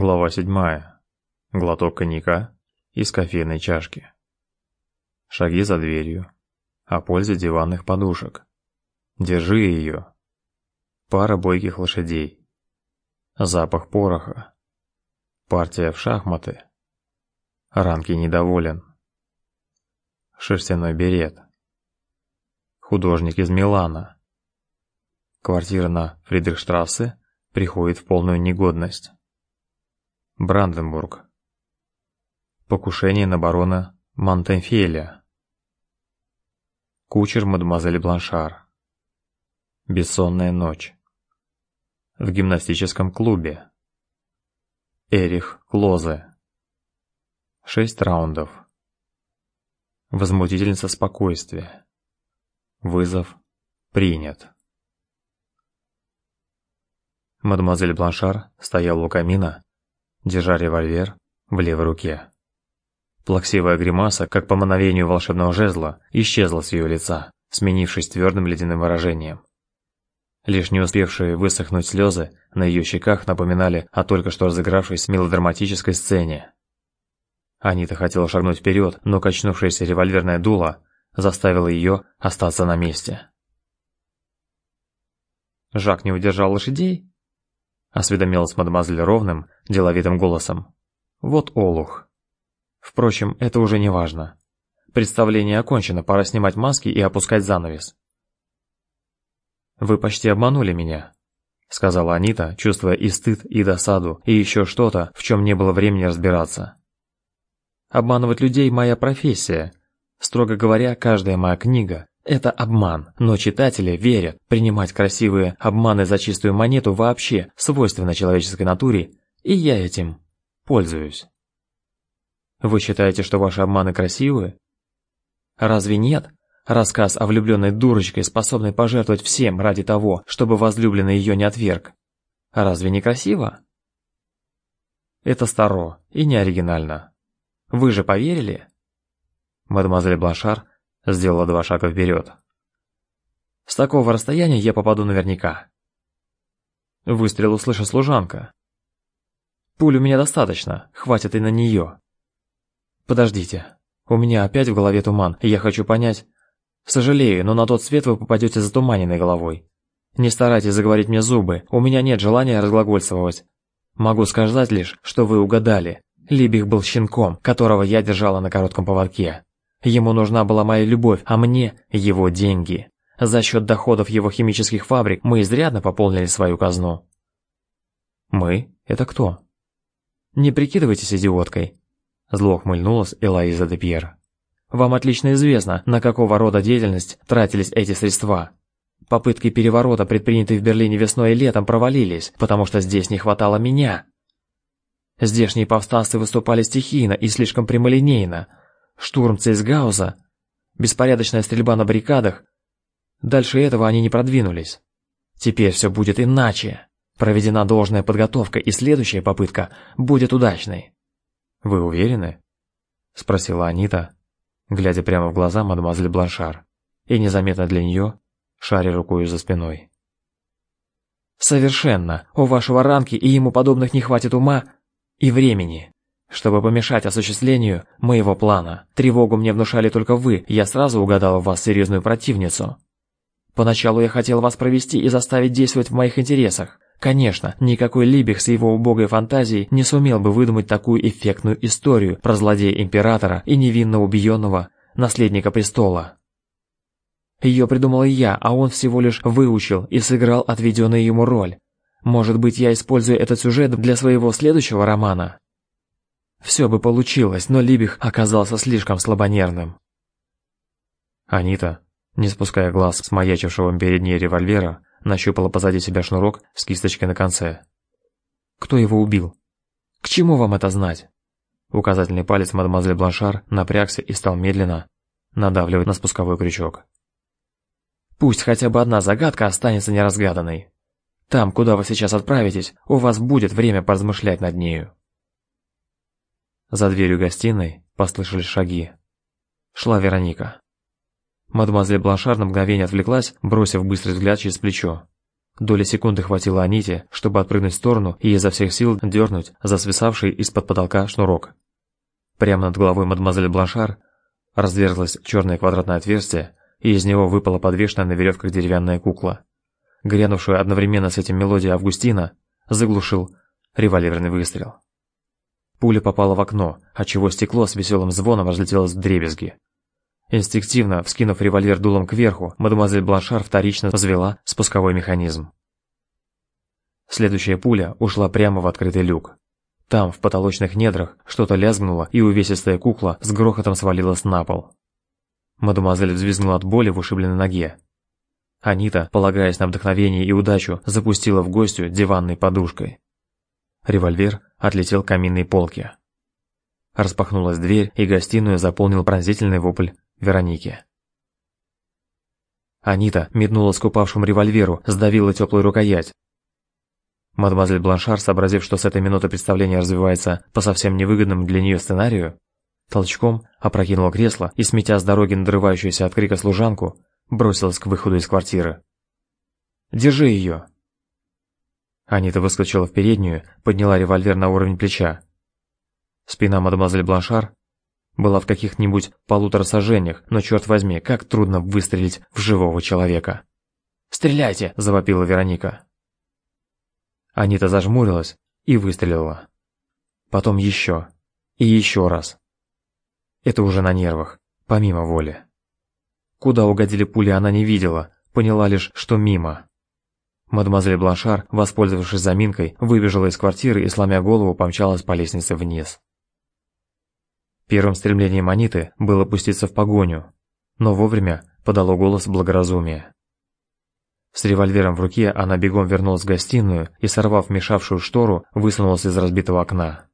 Глава седьмая. Глоток коньяка из кофейной чашки. Шаги за дверью. О пользе диванных подушек. Держи ее. Пара бойких лошадей. Запах пороха. Партия в шахматы. Ранки недоволен. Шерстяной берет. Художник из Милана. Квартира на Фридрихштрассе приходит в полную негодность. Бранденбург. Покушение на барона Монтенфеля. Кучер мадемуазель Бланшар. Бессонная ночь. В гимнастическом клубе. Эрих Клозе. Шесть раундов. Возмутительница спокойствия. Вызов принят. Мадемуазель Бланшар стояла у камина держа револьвер в левой руке. Плаксивая гримаса, как по мановению волшебного жезла, исчезла с ее лица, сменившись твердым ледяным выражением. Лишь не успевшие высохнуть слезы на ее щеках напоминали о только что разыгравшейся мелодраматической сцене. Анита хотела шагнуть вперед, но качнувшееся револьверное дуло заставило ее остаться на месте. Жак не удержал лошадей? Осведомилась мадемуазель ровным, деловитым голосом. Вот олух. Впрочем, это уже не важно. Представление окончено, пора снимать маски и опускать занавес. Вы почти обманули меня, сказала Анита, чувствуя и стыд, и досаду, и еще что-то, в чем не было времени разбираться. Обманывать людей моя профессия. Строго говоря, каждая моя книга это обман, но читатели верят. Принимать красивые обманы за чистую монету вообще свойственно человеческой натуре, и я этим пользуюсь. Вы считаете, что ваши обманы красивые? Разве нет? Рассказ о влюбленной дурочке, способной пожертвовать всем ради того, чтобы возлюбленный ее не отверг. Разве не красиво? Это старо и не оригинально. Вы же поверили? Мадемуазель Бланшар Сделала два шага вперед. С такого расстояния я попаду наверняка. Выстрел услышит служанка. Пуль у меня достаточно, хватит и на нее. Подождите, у меня опять в голове туман, и я хочу понять... Сожалею, но на тот свет вы попадете затуманенной головой. Не старайтесь заговорить мне зубы, у меня нет желания разглагольствовать. Могу сказать лишь, что вы угадали. Либих был щенком, которого я держала на коротком поводке. Ему нужна была моя любовь, а мне его деньги. За счет доходов его химических фабрик мы изрядно пополнили свою казну. Мы? Это кто? Не прикидывайтесь идиоткой. Зло ухмыльнулась Элоиза де Пьер. Вам отлично известно, на какого рода деятельность тратились эти средства. Попытки переворота, предпринятые в Берлине весной и летом, провалились, потому что здесь не хватало меня. Здешние повстанцы выступали стихийно и слишком прямолинейно, штурм Цейсгауза, беспорядочная стрельба на баррикадах. Дальше этого они не продвинулись. Теперь все будет иначе. Проведена должная подготовка, и следующая попытка будет удачной. Вы уверены? спросила Анита, глядя прямо в глаза мадемуазель Бланшар, и незаметно для нее шаря рукой за спиной. Совершенно. У вашего ранки и ему подобных не хватит ума и времени чтобы помешать осуществлению моего плана. Тревогу мне внушали только вы, я сразу угадал в вас серьезную противницу. Поначалу я хотел вас провести и заставить действовать в моих интересах. Конечно, никакой Либих с его убогой фантазией не сумел бы выдумать такую эффектную историю про злодея императора и невинно убиенного наследника престола. Ее придумал я, а он всего лишь выучил и сыграл отведенную ему роль. Может быть, я использую этот сюжет для своего следующего романа? Все бы получилось, но Либих оказался слишком слабонервным. Анита, не спуская глаз с маячившего перед ней револьвера, нащупала позади себя шнурок с кисточкой на конце. Кто его убил? К чему вам это знать? Указательный палец мадемуазель Бланшар напрягся и стал медленно надавливать на спусковой крючок. Пусть хотя бы одна загадка останется неразгаданной. Там, куда вы сейчас отправитесь, у вас будет время поразмышлять над нею. За дверью гостиной послышались шаги. Шла Вероника. Мадемуазель Бланшар на мгновение отвлеклась, бросив быстрый взгляд через плечо. Доли секунды хватило Аните, чтобы отпрыгнуть в сторону и изо всех сил дернуть за свисавший из-под потолка шнурок. Прямо над головой мадемуазель Бланшар разверзлось черное квадратное отверстие, и из него выпала подвешенная на веревках деревянная кукла. Грянувшую одновременно с этим мелодия Августина заглушил револьверный выстрел. Пуля попала в окно, отчего стекло с веселым звоном разлетелось в дребезги. Инстинктивно, вскинув револьвер дулом кверху, мадемуазель Бланшар вторично взвела спусковой механизм. Следующая пуля ушла прямо в открытый люк. Там, в потолочных недрах, что-то лязгнуло, и увесистая кукла с грохотом свалилась на пол. Мадемуазель взвизгнула от боли в ушибленной ноге. Анита, полагаясь на вдохновение и удачу, запустила в гостю диванной подушкой. Револьвер отлетел к каминной полке. Распахнулась дверь, и гостиную заполнил пронзительный вопль Вероники. Анита метнулась к упавшему револьверу, сдавила теплую рукоять. Мадемуазель Бланшар, сообразив, что с этой минуты представление развивается по совсем невыгодному для нее сценарию, толчком опрокинула кресло и, сметя с дороги надрывающуюся от крика служанку, бросилась к выходу из квартиры. «Держи ее!» Анита выскочила в переднюю, подняла револьвер на уровень плеча. Спина мадемуазель Бланшар была в каких-нибудь полутора сажениях, но черт возьми, как трудно выстрелить в живого человека. «Стреляйте!» – завопила Вероника. Анита зажмурилась и выстрелила. Потом еще. И еще раз. Это уже на нервах, помимо воли. Куда угодили пули она не видела, поняла лишь, что мимо. Мадемуазель Бланшар, воспользовавшись заминкой, выбежала из квартиры и, сломя голову, помчалась по лестнице вниз. Первым стремлением Аниты было пуститься в погоню, но вовремя подало голос благоразумия. С револьвером в руке она бегом вернулась в гостиную и, сорвав мешавшую штору, высунулась из разбитого окна.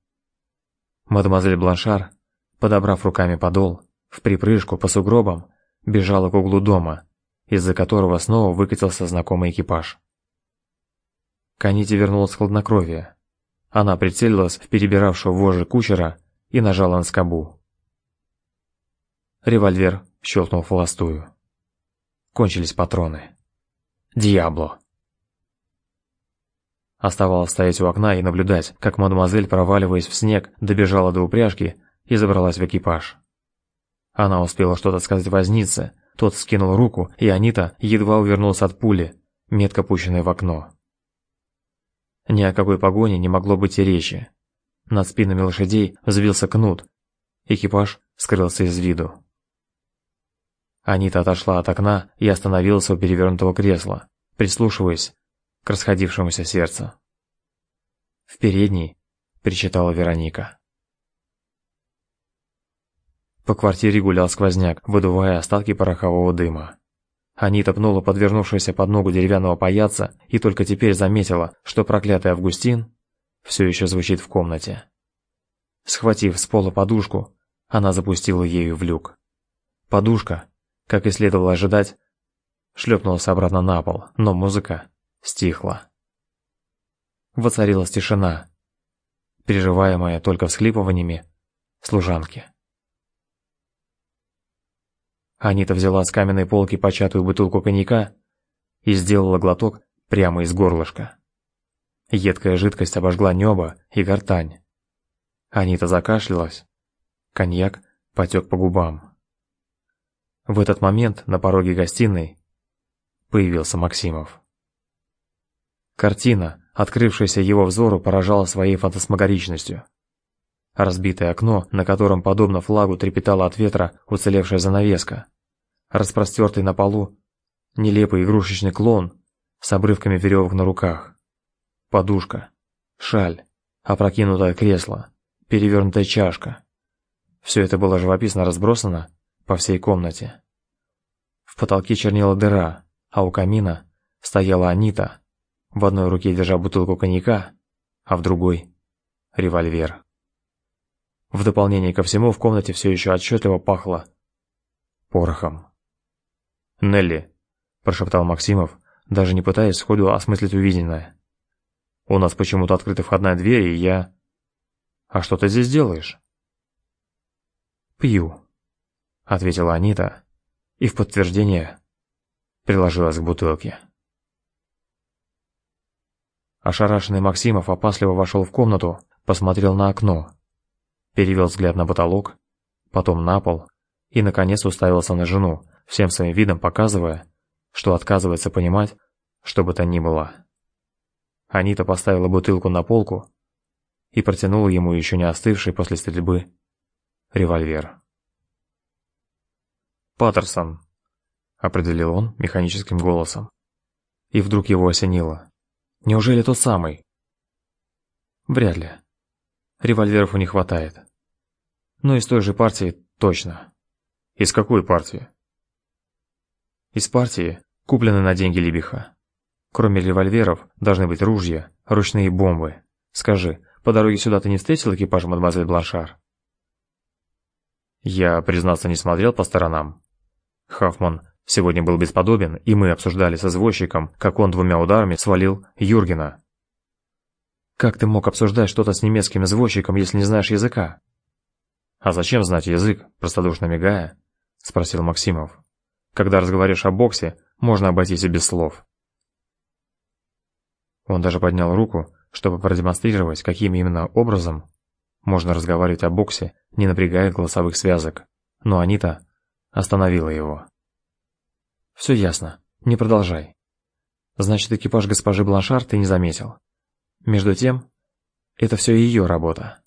Мадемуазель Бланшар, подобрав руками подол, в припрыжку по сугробам, бежала к углу дома, из-за которого снова выкатился знакомый экипаж. К Аните вернулось хладнокровие. Она прицелилась в перебиравшего вожжи кучера и нажала на скобу. Револьвер щелкнул холостую. Кончились патроны. Диабло. Оставалось стоять у окна и наблюдать, как мадемуазель, проваливаясь в снег, добежала до упряжки и забралась в экипаж. Она успела что-то сказать вознице, тот скинул руку, и Анита едва увернулась от пули, метко пущенной в окно. Ни о какой погоне не могло быть и речи. Над спинами лошадей взвился кнут. Экипаж скрылся из виду. Анита отошла от окна и остановилась у перевернутого кресла, прислушиваясь к расходившемуся сердцу. В передней причитала Вероника. По квартире гулял сквозняк, выдувая остатки порохового дыма. Анита пнула подвернувшегося под ногу деревянного паяца и только теперь заметила, что проклятый Августин все еще звучит в комнате. Схватив с пола подушку, она запустила ею в люк. Подушка как и следовало ожидать, шлепнулась обратно на пол, но музыка стихла. Воцарилась тишина, переживаемая только всхлипываниями служанки. Анита взяла с каменной полки початую бутылку коньяка и сделала глоток прямо из горлышка. Едкая жидкость обожгла небо и гортань. Анита закашлялась. Коньяк потек по губам. В этот момент на пороге гостиной появился Максимов. Картина, открывшаяся его взору, поражала своей фантасмагоричностью. Разбитое окно, на котором, подобно флагу, трепетала от ветра уцелевшая занавеска. Распростертый на полу нелепый игрушечный клон с обрывками веревок на руках. Подушка, шаль, опрокинутое кресло, перевернутая чашка. Все это было живописно разбросано по всей комнате. В потолке чернела дыра, а у камина стояла Анита, в одной руке держа бутылку коньяка, а в другой — револьвер. В дополнение ко всему в комнате все еще отчетливо пахло порохом. «Нелли», – прошептал Максимов, даже не пытаясь сходу осмыслить увиденное. «У нас почему-то открыта входная дверь, и я...» «А что ты здесь делаешь?» «Пью», — ответила Анита, и в подтверждение приложилась к бутылке. Ошарашенный Максимов опасливо вошел в комнату, посмотрел на окно, перевел взгляд на потолок, потом на пол и, наконец, уставился на жену, всем своим видом показывая, что отказывается понимать, что бы то ни было. Анита поставила бутылку на полку и протянула ему еще не остывший после стрельбы револьвер. «Паттерсон», — определил он механическим голосом. И вдруг его осенило. «Неужели тот самый?» «Вряд ли. Револьверов у них хватает. Но из той же партии точно». «Из какой партии?» «Из партии, купленной на деньги Либиха. Кроме револьверов, должны быть ружья, ручные бомбы. Скажи, по дороге сюда ты не встретил экипаж мадемуазель Бланшар?» Я, признаться, не смотрел по сторонам. Хафман сегодня был бесподобен, и мы обсуждали с извозчиком, как он двумя ударами свалил Юргена. Как ты мог обсуждать что-то с немецким извозчиком, если не знаешь языка? А зачем знать язык, простодушно мигая? спросил Максимов. Когда разговариваешь о боксе, можно обойтись и без слов. Он даже поднял руку, чтобы продемонстрировать, каким именно образом можно разговаривать о боксе, не напрягая голосовых связок. Но Анита остановила его. «Все ясно. Не продолжай. Значит, экипаж госпожи Бланшар ты не заметил. Между тем, это все ее работа».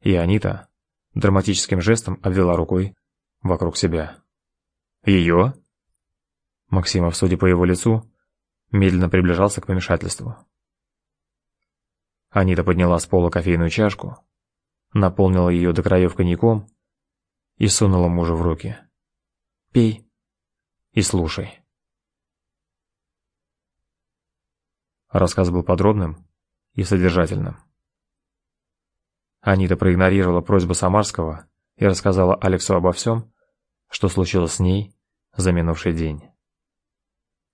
И Анита драматическим жестом обвела рукой вокруг себя. «Ее?» Максимов, судя по его лицу, медленно приближался к помешательству. Анита подняла с пола кофейную чашку, наполнила ее до краев коньяком и сунула мужу в руки. «Пей и слушай». Рассказ был подробным и содержательным. Анита проигнорировала просьбу Самарского и рассказала Алексу обо всем, что случилось с ней за минувший день.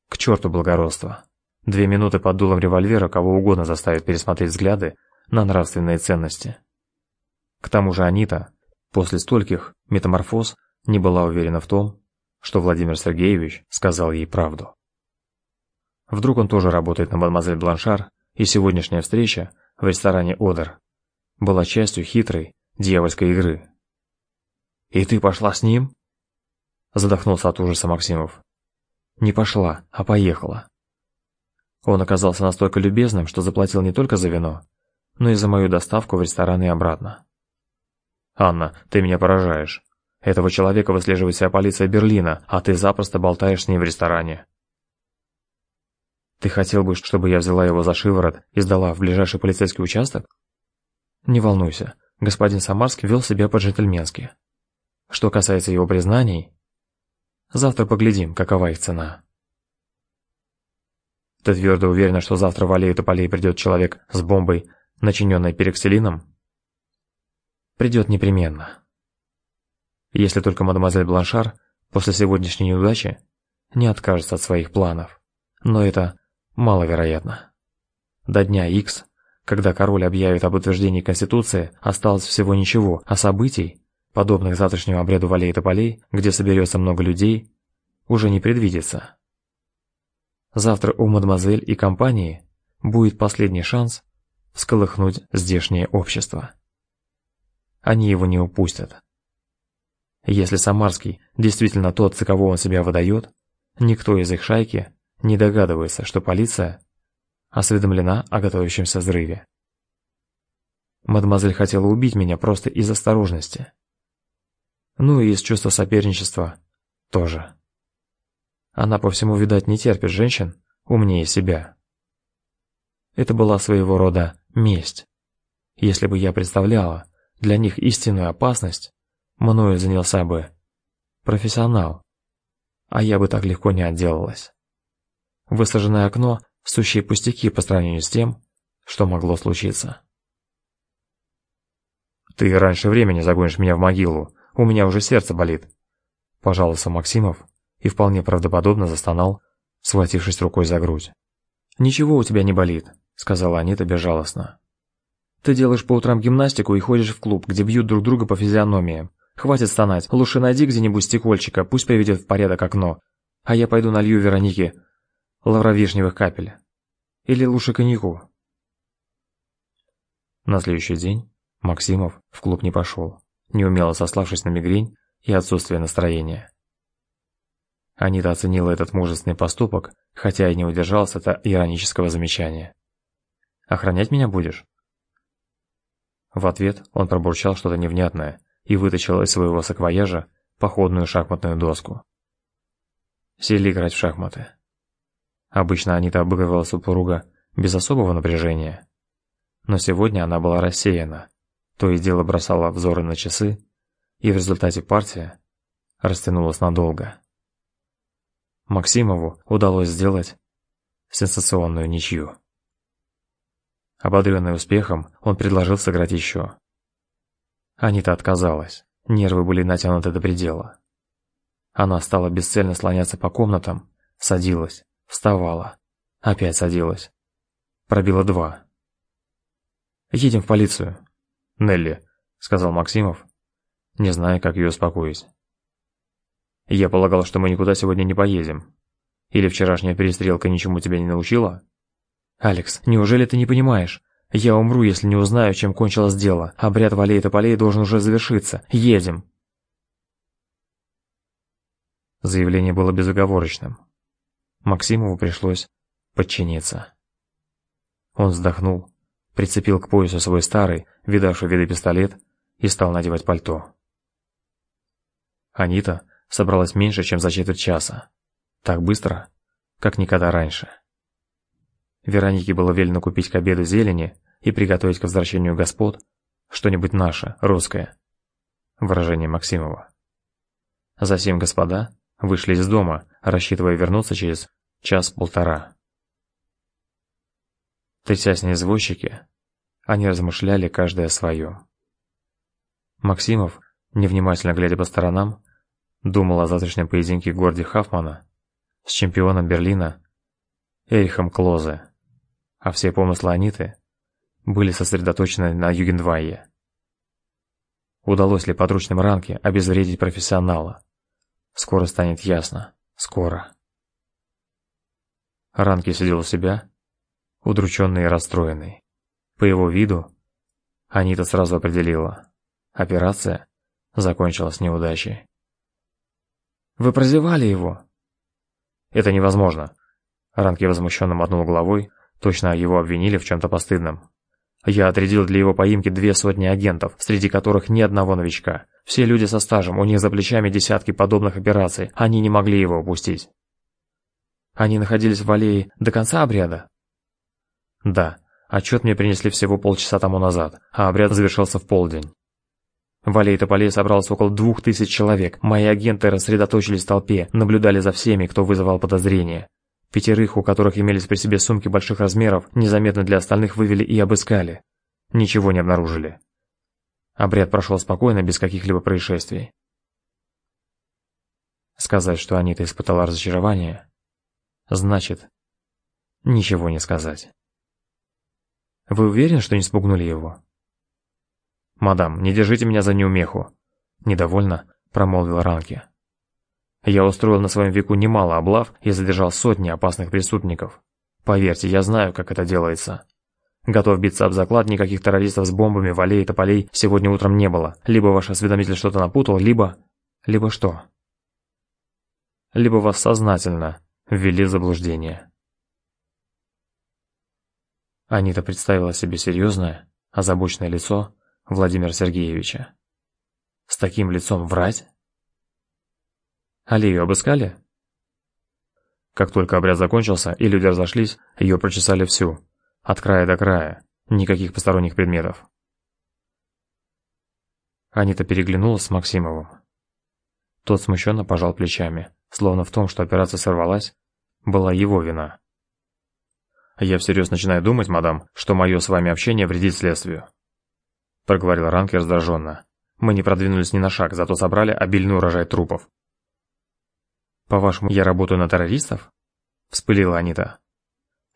К черту благородство. Две минуты под дулом револьвера кого угодно заставит пересмотреть взгляды на нравственные ценности. К тому же Анита, после стольких метаморфоз, не была уверена в том, что Владимир Сергеевич сказал ей правду. Вдруг он тоже работает на мадемуазель Бланшар, и сегодняшняя встреча в ресторане «Одер» была частью хитрой дьявольской игры. «И ты пошла с ним?» Задохнулся от ужаса Максимов. «Не пошла, а поехала. Он оказался настолько любезным, что заплатил не только за вино, но и за мою доставку в ресторан и обратно. «Анна, ты меня поражаешь. Этого человека выслеживает вся полиция Берлина, а ты запросто болтаешь с ним в ресторане». «Ты хотел бы, чтобы я взяла его за шиворот и сдала в ближайший полицейский участок?» «Не волнуйся, господин Самарский вел себя по-джентльменски. Что касается его признаний, завтра поглядим, какова их цена». Ты твердо уверена, что завтра в аллею тополей придет человек с бомбой, начиненной перекселином? Придет непременно. Если только мадемуазель Бланшар после сегодняшней неудачи не откажется от своих планов. Но это маловероятно. До дня X, когда король объявит об утверждении Конституции, осталось всего ничего, а событий, подобных завтрашнему обряду в аллее тополей, где соберется много людей, уже не предвидится. Завтра у мадемуазель и компании будет последний шанс всколыхнуть здешнее общество. Они его не упустят. Если Самарский действительно тот, за кого он себя выдает, никто из их шайки не догадывается, что полиция осведомлена о готовящемся взрыве. Мадемуазель хотела убить меня просто из осторожности. Ну и из чувства соперничества тоже. Она по всему, видать, не терпит женщин умнее себя. Это была своего рода месть. Если бы я представляла для них истинную опасность, мною занялся бы профессионал, а я бы так легко не отделалась. Высаженное окно – сущие пустяки по сравнению с тем, что могло случиться. «Ты раньше времени загонишь меня в могилу, у меня уже сердце болит», – пожаловался Максимов, и вполне правдоподобно застонал, схватившись рукой за грудь. «Ничего у тебя не болит», — сказала Анита безжалостно. «Ты делаешь по утрам гимнастику и ходишь в клуб, где бьют друг друга по физиономиям. Хватит стонать, лучше найди где-нибудь стекольчика, пусть приведет в порядок окно, а я пойду налью Веронике лавровишневых капель». Или лучше коньяку?» На следующий день Максимов в клуб не пошел, неумело сославшись на мигрень и отсутствие настроения. Анита оценила этот мужественный поступок, хотя и не удержалась от иронического замечания. «Охранять меня будешь?» В ответ он пробурчал что-то невнятное и вытащил из своего саквояжа походную шахматную доску. Сели играть в шахматы. Обычно Анита обыгрывала супруга без особого напряжения. Но сегодня она была рассеяна, то и дело бросала взоры на часы, и в результате партия растянулась надолго. Максимову удалось сделать сенсационную ничью. Ободренный успехом, он предложил сыграть еще. Анита отказалась, нервы были натянуты до предела. Она стала бесцельно слоняться по комнатам, садилась, вставала, опять садилась. Пробила два. «Едем в полицию». «Нелли», — сказал Максимов, не зная, как ее успокоить. «Я полагал, что мы никуда сегодня не поедем. Или вчерашняя перестрелка ничему тебя не научила?» «Алекс, неужели ты не понимаешь? Я умру, если не узнаю, чем кончилось дело. Обряд Валей Тополей должен уже завершиться. Едем!» Заявление было безоговорочным. Максимову пришлось подчиниться. Он вздохнул, прицепил к поясу свой старый, видавший виды пистолет, и стал надевать пальто. Анита собралась меньше, чем за четверть часа. Так быстро, как никогда раньше. Веронике было велено купить к обеду зелени и приготовить к возвращению господ что-нибудь наше, русское. Выражение Максимова. Затем господа вышли из дома, рассчитывая вернуться через час-полтора. Трясясь на извозчике, они размышляли каждый о своем. Максимов, невнимательно глядя по сторонам, думал о завтрашнем поединке в городе Хафмана с чемпионом Берлина Эрихом Клозе а все помыслы Аниты были сосредоточены на Югенвайе. Удалось ли подручным Ранке обезвредить профессионала? Скоро станет ясно. Скоро. Ранки сидел у себя, удрученный и расстроенный. По его виду Анита сразу определила. Операция закончилась неудачей. «Вы прозевали его?» «Это невозможно!» Ранки возмущенно мотнул головой, Точно его обвинили в чем-то постыдном. Я отрядил для его поимки две сотни агентов, среди которых ни одного новичка. Все люди со стажем, у них за плечами десятки подобных операций, они не могли его упустить. Они находились в аллее до конца обряда? Да, отчет мне принесли всего полчаса тому назад, а обряд завершился в полдень. В аллее Тополей собралось около двух тысяч человек. Мои агенты рассредоточились в толпе, наблюдали за всеми, кто вызывал подозрения. Пятерых, у которых имелись при себе сумки больших размеров, незаметно для остальных вывели и обыскали. Ничего не обнаружили. Обряд прошел спокойно, без каких-либо происшествий. Сказать, что Анита испытала разочарование, значит ничего не сказать. Вы уверены, что не спугнули его? Мадам, не держите меня за неумеху, недовольно промолвил Ранки. Я устроил на своем веку немало облав и задержал сотни опасных преступников. Поверьте, я знаю, как это делается. Готов биться об заклад, никаких террористов с бомбами в аллее тополей сегодня утром не было. Либо ваш осведомитель что-то напутал, либо... Либо что? Либо вас сознательно ввели в заблуждение. Анита представила себе серьезное, озабоченное лицо Владимира Сергеевича. С таким лицом врать? Алию обыскали? Как только обряд закончился и люди разошлись, ее прочесали всю, от края до края, никаких посторонних предметов. Анита переглянулась с Максимовым. Тот смущенно пожал плечами, словно в том, что операция сорвалась, была его вина. «Я всерьез начинаю думать, мадам, что мое с вами общение вредит следствию», проговорил Ранки раздраженно. «Мы не продвинулись ни на шаг, зато собрали обильный урожай трупов. «По-вашему, я работаю на террористов?» – вспылила Анита.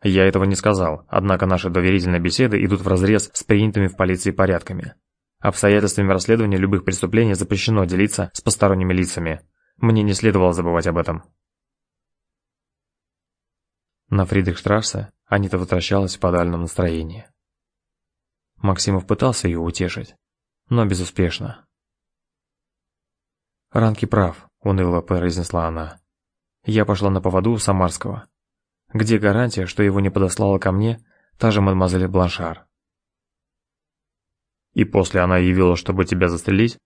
«Я этого не сказал, однако наши доверительные беседы идут вразрез с принятыми в полиции порядками. Обстоятельствами расследования любых преступлений запрещено делиться с посторонними лицами. Мне не следовало забывать об этом». На Фридрихштрассе Анита возвращалась в подальном настроении. Максимов пытался ее утешить, но безуспешно. «Ранки прав», — уныло произнесла она. «Я пошла на поводу у Самарского. Где гарантия, что его не подослала ко мне та же мадемуазель Бланшар?» «И после она явила, чтобы тебя застрелить?»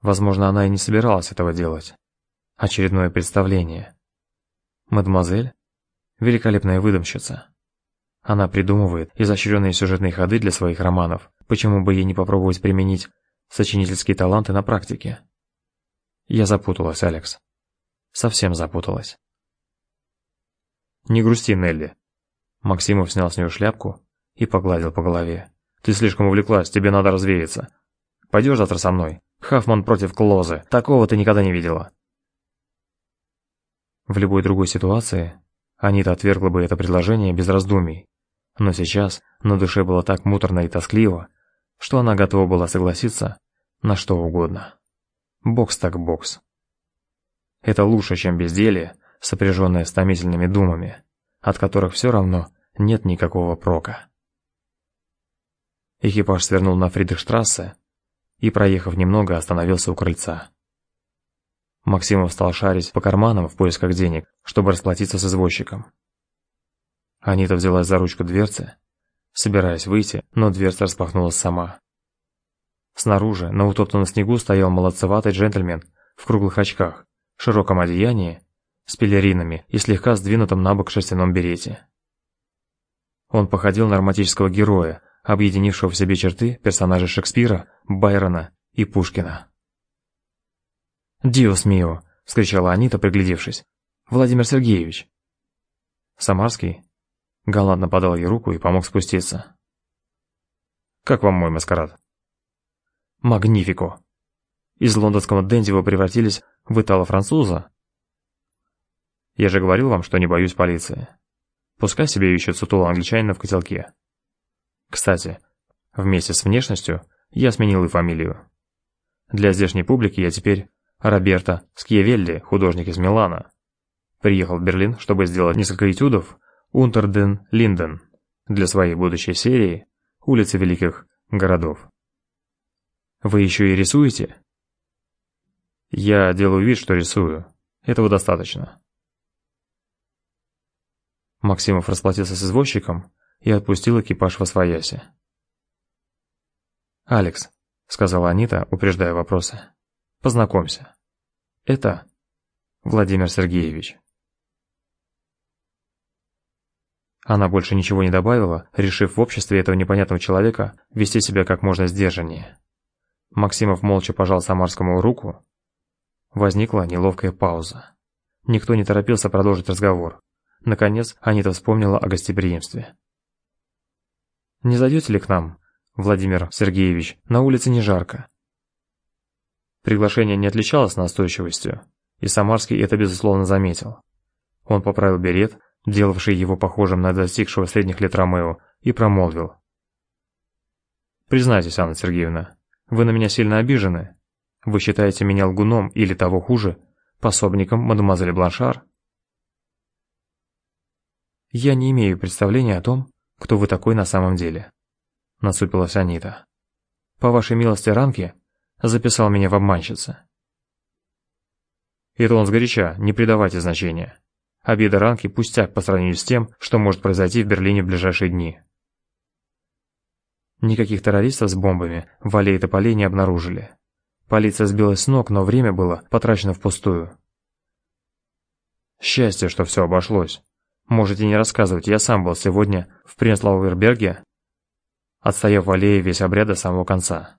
Возможно, она и не собиралась этого делать. Очередное представление. Мадемуазель – великолепная выдумщица. Она придумывает изощренные сюжетные ходы для своих романов. Почему бы ей не попробовать применить сочинительские таланты на практике? Я запуталась, Алекс. Совсем запуталась. Не грусти, Нелли. Максимов снял с нее шляпку и погладил по голове. Ты слишком увлеклась, тебе надо развеяться. Пойдешь завтра со мной? Хафман против Клозы. Такого ты никогда не видела. В любой другой ситуации Анита отвергла бы это предложение без раздумий. Но сейчас на душе было так муторно и тоскливо, что она готова была согласиться на что угодно. Бокс так бокс. Это лучше, чем безделье, сопряженное с томительными думами, от которых все равно нет никакого прока. Экипаж свернул на Фридрихштрассе и, проехав немного, остановился у крыльца. Максимов стал шарить по карманам в поисках денег, чтобы расплатиться с извозчиком. Анита взялась за ручку дверцы, собираясь выйти, но дверца распахнулась сама. Снаружи, на утоптанном снегу, стоял молодцеватый джентльмен в круглых очках, широком одеянии, с пелеринами и слегка сдвинутом на бок шерстяном берете. Он походил на романтического героя, объединившего в себе черты персонажей Шекспира, Байрона и Пушкина. «Диос мио!» — вскричала Анита, приглядевшись. «Владимир Сергеевич!» Самарский галантно подал ей руку и помог спуститься. «Как вам мой маскарад?» «Магнифико!» Из лондонского денди вы превратились в итало-француза. Я же говорил вам, что не боюсь полиции. Пускай себе ищут сутулого англичанина в котелке. Кстати, вместе с внешностью я сменил и фамилию. Для здешней публики я теперь Роберто Скьявелли, художник из Милана. Приехал в Берлин, чтобы сделать несколько этюдов Унтерден Линден для своей будущей серии «Улицы великих городов». Вы еще и рисуете? Я делаю вид, что рисую. Этого достаточно. Максимов расплатился с извозчиком и отпустил экипаж во свояси. «Алекс», — сказала Анита, упреждая вопросы, — «познакомься. Это Владимир Сергеевич». Она больше ничего не добавила, решив в обществе этого непонятного человека вести себя как можно сдержаннее. Максимов молча пожал Самарскому руку. Возникла неловкая пауза. Никто не торопился продолжить разговор. Наконец, Анита вспомнила о гостеприимстве. Не зайдете ли к нам, Владимир Сергеевич? На улице не жарко. Приглашение не отличалось настойчивостью, и Самарский это безусловно заметил. Он поправил берет, делавший его похожим на достигшего средних лет Ромео, и промолвил: Признайтесь, Анна Сергеевна, вы на меня сильно обижены. Вы считаете меня лгуном или того хуже, пособником мадемуазели Бланшар? Я не имею представления о том, кто вы такой на самом деле. Насупилась Анита. По вашей милости Ранки записал меня в обманщице. Это он сгоряча, не придавайте значения. Обида Ранки пустяк по сравнению с тем, что может произойти в Берлине в ближайшие дни. Никаких террористов с бомбами в аллее тополей не обнаружили. Полиция сбилась с ног, но время было потрачено впустую. Счастье, что все обошлось. Можете не рассказывать, я сам был сегодня в Принслауэрберге, отстояв в аллее весь обряд до самого конца.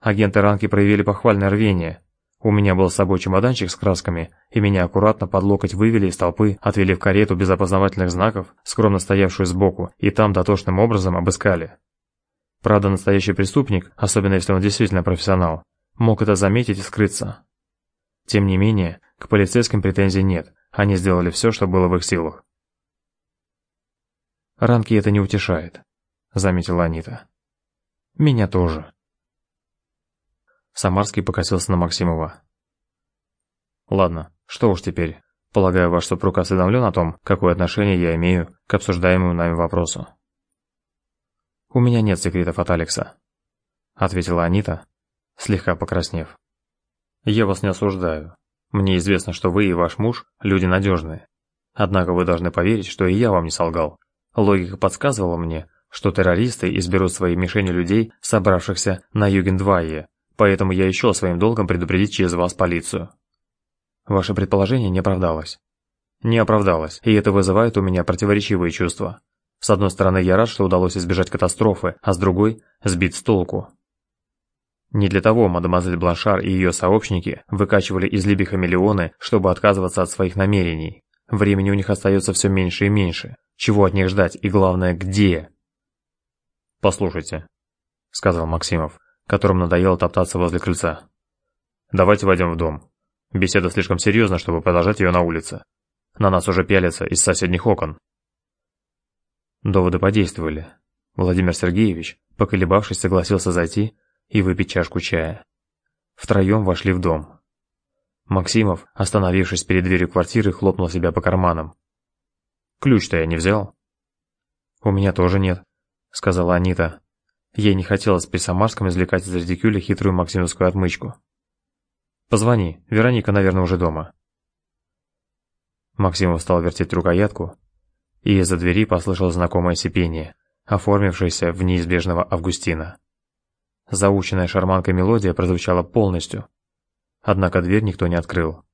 Агенты Ранки проявили похвальное рвение. У меня был с собой чемоданчик с красками, и меня аккуратно под локоть вывели из толпы, отвели в карету без опознавательных знаков, скромно стоявшую сбоку, и там дотошным образом обыскали. Правда, настоящий преступник, особенно если он действительно профессионал, мог это заметить и скрыться. Тем не менее, к полицейским претензий нет, они сделали все, что было в их силах. «Ранки это не утешает», — заметила Анита. «Меня тоже». Самарский покосился на Максимова. «Ладно, что уж теперь, Полагаю, ваш супруг осведомлен о том, какое отношение я имею к обсуждаемому нами вопросу. У меня нет секретов от Алекса, ответила Анита, слегка покраснев. Я вас не осуждаю. Мне известно, что вы и ваш муж люди надежные. Однако вы должны поверить, что и я вам не солгал. Логика подсказывала мне, что террористы изберут своей мишенью людей, собравшихся на Югендвайе, поэтому я счел своим долгом предупредить через вас полицию. Ваше предположение не оправдалось. Не оправдалось, и это вызывает у меня противоречивые чувства. С одной стороны, я рад, что удалось избежать катастрофы, а с другой – сбит с толку. Не для того мадемуазель Бланшар и ее сообщники выкачивали из Либиха миллионы, чтобы отказываться от своих намерений. Времени у них остается все меньше и меньше. Чего от них ждать и главное, где? «Послушайте», — сказал Максимов, которому надоело топтаться возле крыльца. «Давайте войдем в дом. Беседа слишком серьезна, чтобы продолжать ее на улице. На нас уже пялятся из соседних окон». Доводы подействовали. Владимир Сергеевич, поколебавшись, согласился зайти и выпить чашку чая. Втроем вошли в дом. Максимов, остановившись перед дверью квартиры, хлопнул себя по карманам. «Ключ-то я не взял». «У меня тоже нет», — сказала Анита. Ей не хотелось при Самарском извлекать из редикюля хитрую максимовскую отмычку. «Позвони, Вероника, наверное, уже дома». Максимов стал вертеть рукоятку, и из-за двери послышалось знакомое сипение, оформившееся в неизбежного Августина. Заученная шарманкой мелодия прозвучала полностью. Однако дверь никто не открыл.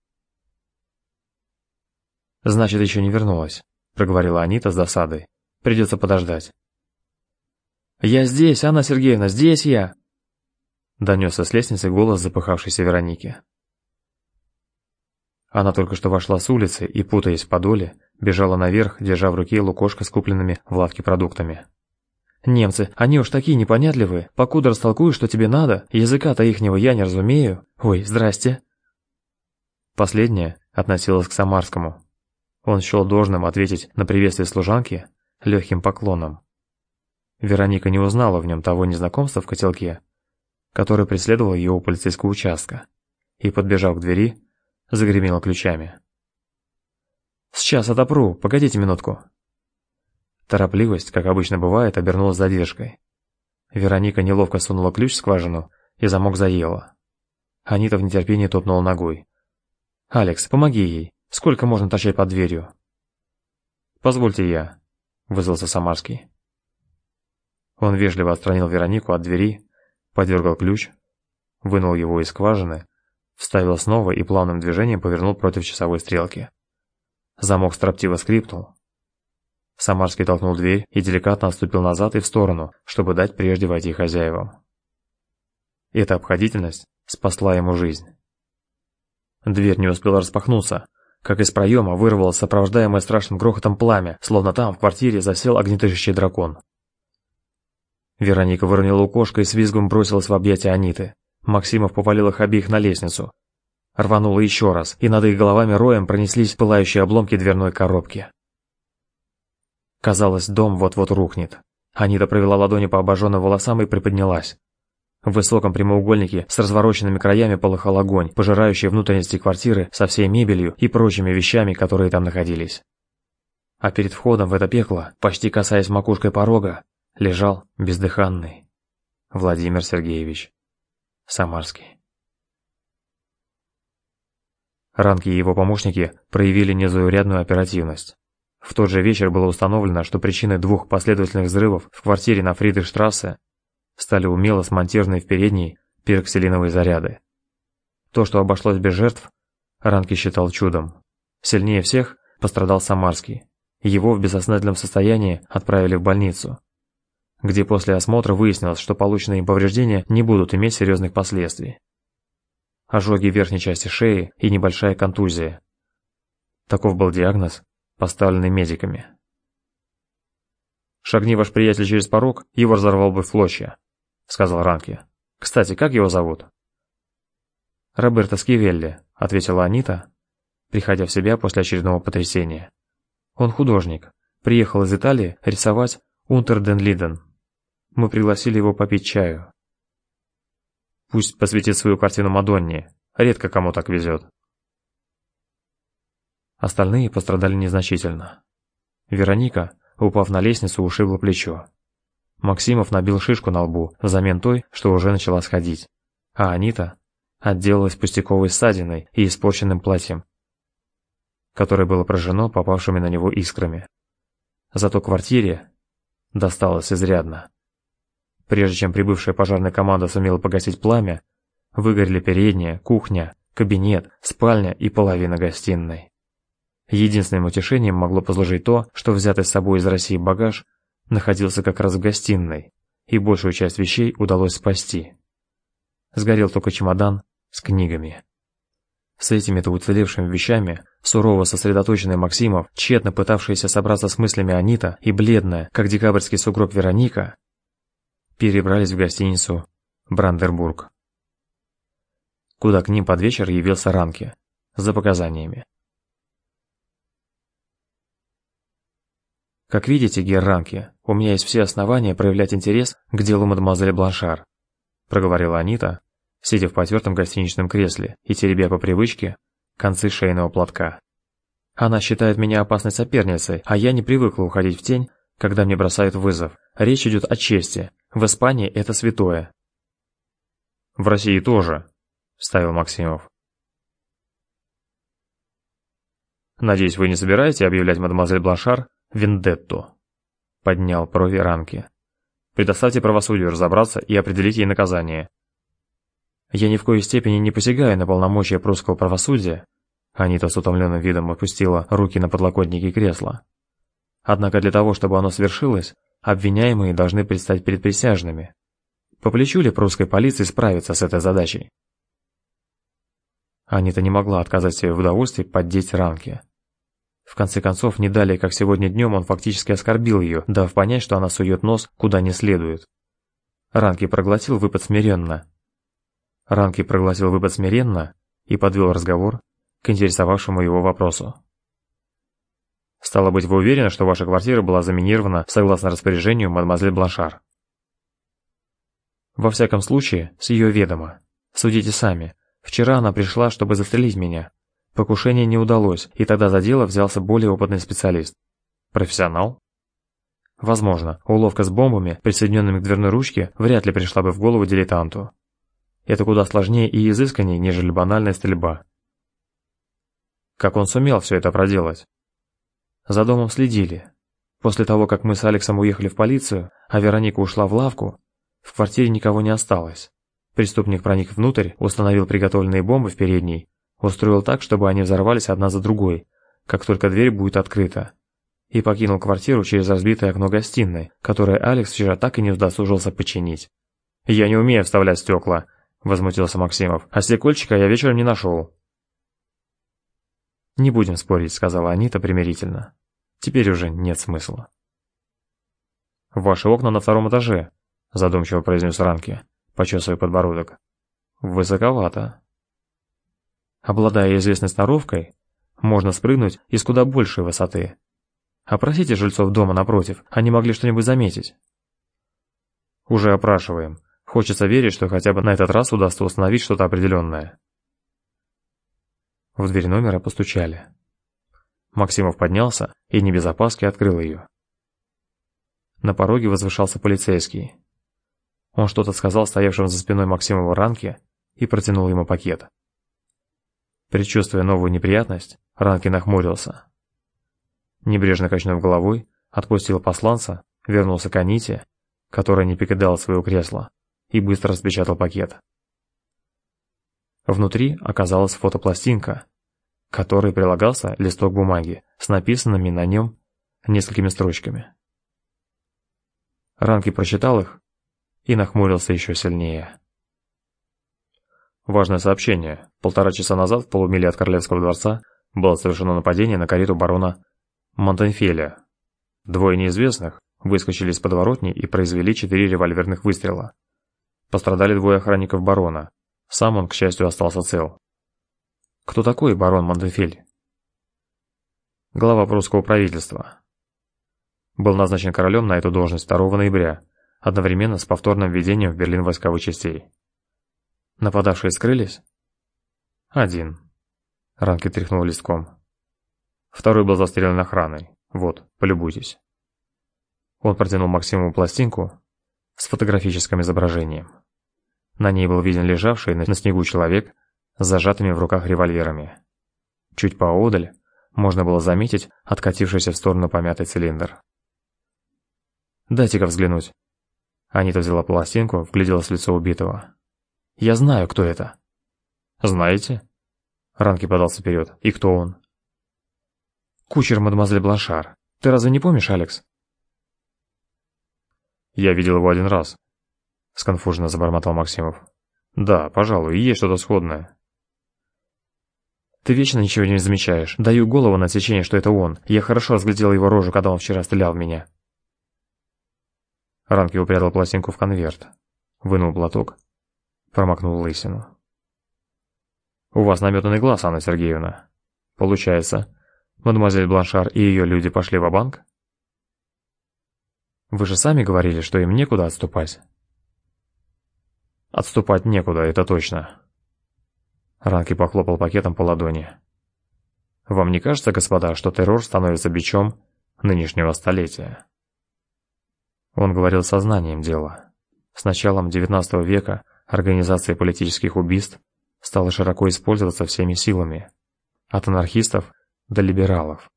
«Значит, еще не вернулась», — проговорила Анита с досадой. «Придется подождать». «Я здесь, Анна Сергеевна, здесь я!» Донесся с лестницы голос запыхавшейся Вероники. Она только что вошла с улицы и, путаясь в подоле, бежала наверх, держа в руке лукошко с купленными в лавке продуктами. Немцы, они уж такие непонятливые, покуда растолкую, что тебе надо, языка-то ихнего я не разумею. Ой, здрасте. Последняя относилась к Самарскому. Он счел должным ответить на приветствие служанки легким поклоном. Вероника не узнала в нем того незнакомца в котелке, который преследовал ее у полицейского участка, и, подбежав к двери, загремела ключами. «Сейчас отопру, погодите минутку», Торопливость, как обычно бывает, обернулась задержкой. Вероника неловко сунула ключ в скважину, и замок заела. Анита в нетерпении топнула ногой. «Алекс, помоги ей. Сколько можно торчать под дверью?» «Позвольте я», — вызвался Самарский. Он вежливо отстранил Веронику от двери, подергал ключ, вынул его из скважины, вставил снова и плавным движением повернул против часовой стрелки. Замок строптиво скрипнул, Самарский толкнул дверь и деликатно отступил назад и в сторону, чтобы дать прежде войти хозяевам. Эта обходительность спасла ему жизнь. Дверь не успела распахнуться, как из проема вырвалось сопровождаемое страшным грохотом пламя, словно там, в квартире, засел огнетушащий дракон. Вероника выронила укошко и с визгом бросилась в объятия Аниты. Максимов повалил их обеих на лестницу. Рвануло еще раз, и над их головами роем пронеслись пылающие обломки дверной коробки. Казалось, дом вот-вот рухнет. Анита провела ладони по обожженным волосам и приподнялась. В высоком прямоугольнике с развороченными краями полыхал огонь, пожирающий внутренности квартиры со всей мебелью и прочими вещами, которые там находились. А перед входом в это пекло, почти касаясь макушкой порога, лежал бездыханный Владимир Сергеевич Самарский. Ранки и его помощники проявили незаурядную оперативность. В тот же вечер было установлено, что причиной двух последовательных взрывов в квартире на Фридрихштрассе стали умело смонтированные в передней пероксилиновые заряды. То, что обошлось без жертв, Ранки считал чудом. Сильнее всех пострадал Самарский. Его в бессознательном состоянии отправили в больницу, где после осмотра выяснилось, что полученные повреждения не будут иметь серьезных последствий. Ожоги верхней части шеи и небольшая контузия. Таков был диагноз, поставленный медиками. «Шагни ваш приятель через порог, его разорвал бы в клочья», — сказал Ранки. «Кстати, как его зовут?» «Роберто Скивелли», — ответила Анита, приходя в себя после очередного потрясения. «Он художник. Приехал из Италии рисовать Унтер ден Лиден. Мы пригласили его попить чаю. Пусть посвятит свою картину Мадонне. Редко кому так везет». Остальные пострадали незначительно. Вероника, упав на лестницу, ушибла плечо. Максимов набил шишку на лбу взамен той, что уже начала сходить. А Анита отделалась пустяковой ссадиной и испорченным платьем, которое было поражено попавшими на него искрами. Зато квартире досталось изрядно. Прежде чем прибывшая пожарная команда сумела погасить пламя, выгорели передняя, кухня, кабинет, спальня и половина гостиной. Единственным утешением могло послужить то, что взятый с собой из России багаж находился как раз в гостиной, и большую часть вещей удалось спасти. Сгорел только чемодан с книгами. С этими-то уцелевшими вещами сурово сосредоточенный Максимов, тщетно пытавшийся собраться с мыслями Анита и бледная, как декабрьский сугроб Вероника, перебрались в гостиницу Брандербург, куда к ним под вечер явился Ранке за показаниями. Как видите, Герранке, у меня есть все основания проявлять интерес к делу мадемуазель Бланшар, проговорила Анита, сидя в потертом гостиничном кресле и теребя по привычке концы шейного платка. Она считает меня опасной соперницей, а я не привыкла уходить в тень, когда мне бросают вызов. Речь идет о чести. В Испании это святое. В России тоже, вставил Максимов. Надеюсь, вы не собираетесь объявлять мадемуазель Бланшар вендетту? Поднял брови Ранки. Предоставьте правосудию разобраться и определить ей наказание. Я ни в коей степени не посягаю на полномочия прусского правосудия. Анита с утомленным видом опустила руки на подлокотники кресла. Однако для того, чтобы оно свершилось, обвиняемые должны предстать перед присяжными. По плечу ли прусской полиции справиться с этой задачей? Анита не могла отказать себе в удовольствии поддеть ранки. В конце концов, не далее, как сегодня днем, он фактически оскорбил ее, дав понять, что она сует нос куда не следует. Ранки проглотил выпад смиренно, Ранки проглотил выпад смиренно и подвел разговор к интересовавшему его вопросу. «Стало быть, вы уверены, что ваша квартира была заминирована согласно распоряжению мадемуазель Бланшар?» «Во всяком случае, с ее ведома. Судите сами. Вчера она пришла, чтобы застрелить меня. Покушение не удалось, и тогда за дело взялся более опытный специалист. Профессионал?» Возможно, уловка с бомбами, присоединенными к дверной ручке, вряд ли пришла бы в голову дилетанту. Это куда сложнее и изысканнее, нежели банальная стрельба. Как он сумел все это проделать? За домом следили. После того, как мы с Алексом уехали в полицию, а Вероника ушла в лавку, в квартире никого не осталось. Преступник проник внутрь, установил приготовленные бомбы в передней, устроил так, чтобы они взорвались одна за другой, как только дверь будет открыта, и покинул квартиру через разбитое окно гостиной, которое Алекс вчера так и не удосужился починить. «Я не умею вставлять стекла», возмутился Максимов. А стекольчика я вечером не нашел. Не будем спорить, сказала Анита примирительно. Теперь уже нет смысла. Ваши окна на втором этаже, задумчиво произнес Ранки, почесывая подбородок. Высоковато. Обладая известной сноровкой, можно спрыгнуть из куда большей высоты. Опросите жильцов дома напротив, они могли что-нибудь заметить. Уже опрашиваем, Хочется верить, что хотя бы на этот раз удастся установить что-то определенное. В дверь номера постучали. Максимов поднялся и не без опаски открыл ее. На пороге возвышался полицейский. Он что-то сказал стоявшим за спиной Максимова Ранке и протянул ему пакет. Предчувствуя новую неприятность, Ранки нахмурился. Небрежно качнув головой, отпустил посланца, вернулся к Аните, которая не покидала своего кресла, и быстро распечатал пакет. Внутри оказалась фотопластинка, к которой прилагался листок бумаги с написанными на нем несколькими строчками. Ранки прочитал их и нахмурился еще сильнее. Важное сообщение. Полтора часа назад в полумиле от Королевского дворца было совершено нападение на карету барона Монтенфеля. Двое неизвестных выскочили из подворотни и произвели четыре револьверных выстрела. Пострадали двое охранников барона. Сам он, к счастью, остался цел. Кто такой барон Монтефель? Глава прусского правительства. Был назначен королем на эту должность 2 ноября, одновременно с повторным введением в Берлин войсковых частей. Нападавшие скрылись? Один. Ранки тряхнул листком. Второй был застрелен охраной. Вот, полюбуйтесь. Он протянул Максиму пластинку с фотографическим изображением. На ней был виден лежавший на снегу человек с зажатыми в руках револьверами. Чуть поодаль можно было заметить откатившийся в сторону помятый цилиндр. «Дайте-ка взглянуть». Анита взяла пластинку, вгляделась в лицо убитого. «Я знаю, кто это». «Знаете?» Ранки подался вперед. «И кто он?» «Кучер мадемуазель Бланшар. Ты разве не помнишь, Алекс?» «Я видел его один раз», — сконфуженно забормотал Максимов. «Да, пожалуй, есть что-то сходное». «Ты вечно ничего не замечаешь. Даю голову на отсечение, что это он. Я хорошо разглядел его рожу, когда он вчера стрелял в меня». Ранки упрятал пластинку в конверт, вынул платок, промокнул лысину. «У вас наметанный глаз, Анна Сергеевна. Получается, мадемуазель Бланшар и ее люди пошли в банк Вы же сами говорили, что им некуда отступать». «Отступать некуда, это точно». Ранки похлопал пакетом по ладони. «Вам не кажется, господа, что террор становится бичом нынешнего столетия?» Он говорил сознанием дела. С началом XIX века организация политических убийств стала широко использоваться всеми силами, от анархистов до либералов.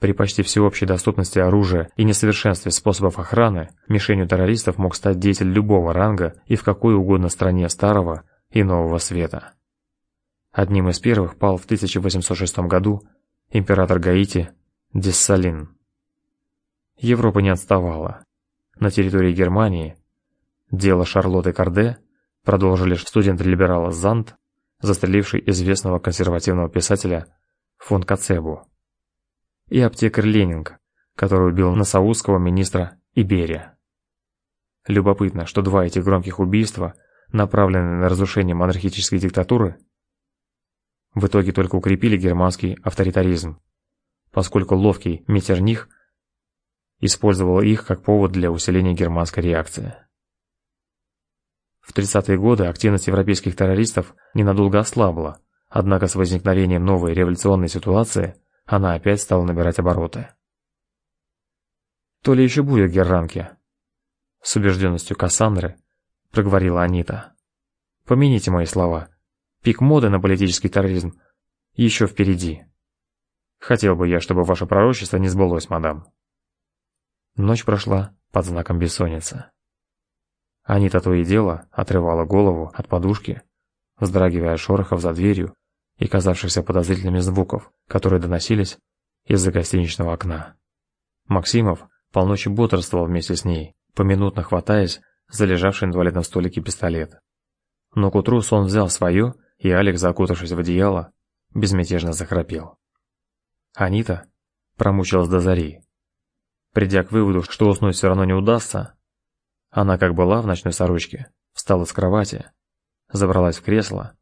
При почти всеобщей доступности оружия и несовершенстве способов охраны, мишенью террористов мог стать деятель любого ранга и в какой угодно стране старого и нового света. Одним из первых пал в 1806 году император Гаити Дессалин. Европа не отставала. На территории Германии дело Шарлотты Карде продолжили студент-либерала Зант, застреливший известного консервативного писателя фон Кацебу, и аптекарь Ленинг, который убил насаудского министра Иберия. Любопытно, что два этих громких убийства, направленные на разрушение монархической диктатуры, в итоге только укрепили германский авторитаризм, поскольку ловкий Меттерних использовал их как повод для усиления германской реакции. В 30-е годы активность европейских террористов ненадолго ослабла, однако с возникновением новой революционной ситуации она опять стала набирать обороты. «То ли еще будет Герранки?» С убежденностью Кассандры проговорила Анита. «Помяните мои слова. Пик моды на политический терроризм еще впереди. Хотел бы я, чтобы ваше пророчество не сбылось, мадам». Ночь прошла под знаком бессонницы. Анита то и дело отрывала голову от подушки, вздрагивая от шорохов за дверью и казавшихся подозрительными звуков, которые доносились из-за гостиничного окна. Максимов полночи бодрствовал вместе с ней, поминутно хватаясь за лежавший на туалетном столике пистолет. Но к утру сон взял свое, и Алекс, закутавшись в одеяло, безмятежно захрапел. Анита промучилась до зари. Придя к выводу, что уснуть все равно не удастся, она, как была в ночной сорочке, встала с кровати, забралась в кресло,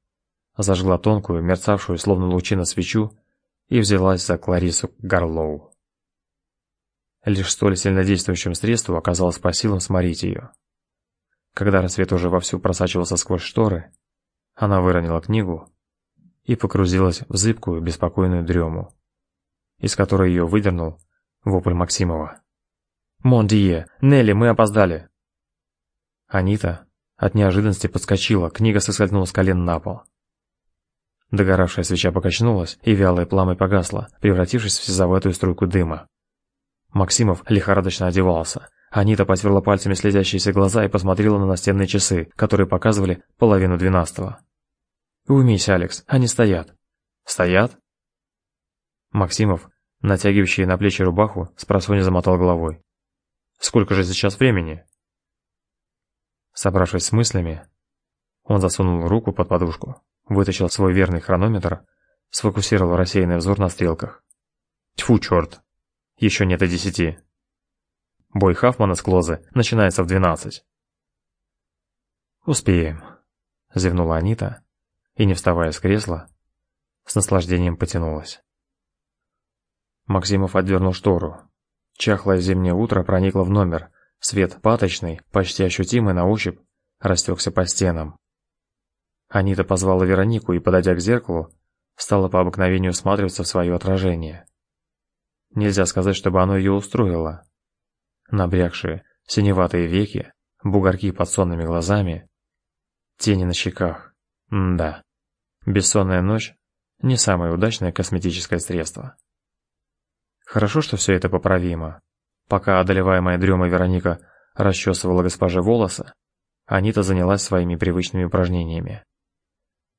зажгла тонкую, мерцавшую словно лучина свечу и взялась за Кларису Гарлоу. Лишь столь сильнодействующим средством оказалось по силам сморить ее. Когда рассвет уже вовсю просачивался сквозь шторы, она выронила книгу и погрузилась в зыбкую, беспокойную дрему, из которой ее выдернул вопль Максимова. «Мондие! Нелли, мы опоздали!» Анита от неожиданности подскочила, книга соскользнула с колен на пол. Догоравшая свеча покачнулась, и вялое пламя погасло, превратившись в сизоватую струйку дыма. Максимов лихорадочно одевался. Анита потерла пальцами слезящиеся глаза и посмотрела на настенные часы, которые показывали половину двенадцатого. «Уймись, Алекс, они стоят». «Стоят?» Максимов, натягивающий на плечи рубаху, с замотал головой. «Сколько же сейчас времени?» Собравшись с мыслями, он засунул руку под подушку, вытащил свой верный хронометр, сфокусировал рассеянный взор на стрелках. Тьфу, черт! Еще нет и десяти. Бой Хафмана с Клозы начинается в двенадцать. «Успеем», — зевнула Анита, и, не вставая с кресла, с наслаждением потянулась. Максимов отдернул штору. Чахлое зимнее утро проникло в номер, Свет паточный, почти ощутимый на ощупь, растекся по стенам. Анита позвала Веронику и, подойдя к зеркалу, стала по обыкновению всматриваться в свое отражение. Нельзя сказать, чтобы оно ее устроило. Набрякшие, синеватые веки, бугорки под сонными глазами, тени на щеках. М да. Бессонная ночь – не самое удачное косметическое средство. Хорошо, что все это поправимо. Пока одолеваемая дремой Вероника расчесывала госпоже волосы, Анита занялась своими привычными упражнениями.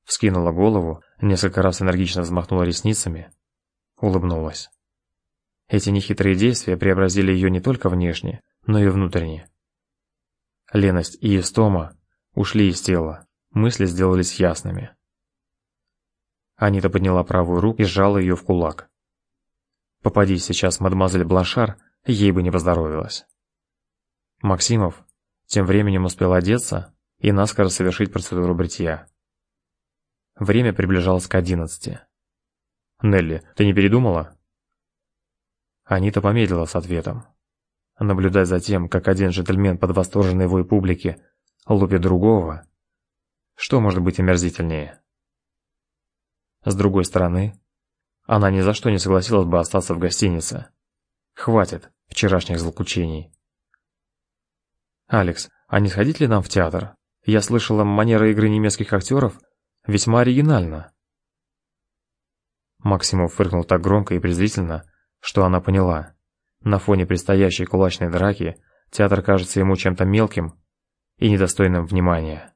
Вскинула голову, несколько раз энергично взмахнула ресницами, улыбнулась. Эти нехитрые действия преобразили ее не только внешне, но и внутренне. Леность и истома ушли из тела, мысли сделались ясными. Анита подняла правую руку и сжала ее в кулак. Попади сейчас мадемуазель Бланшар, ей бы не поздоровилось. Максимов тем временем успел одеться и наскоро совершить процедуру бритья. Время приближалось к одиннадцати. «Нелли, ты не передумала?» Анита помедлила с ответом. Наблюдать за тем, как один джентльмен под восторженной вой публики лупит другого, что может быть омерзительнее? С другой стороны, она ни за что не согласилась бы остаться в гостинице. Хватит вчерашних злоключений. «Алекс, а не сходить ли нам в театр? Я слышала, манера игры немецких актеров весьма оригинальна». Максимов фыркнул так громко и презрительно, что она поняла. На фоне предстоящей кулачной драки театр кажется ему чем-то мелким и недостойным внимания.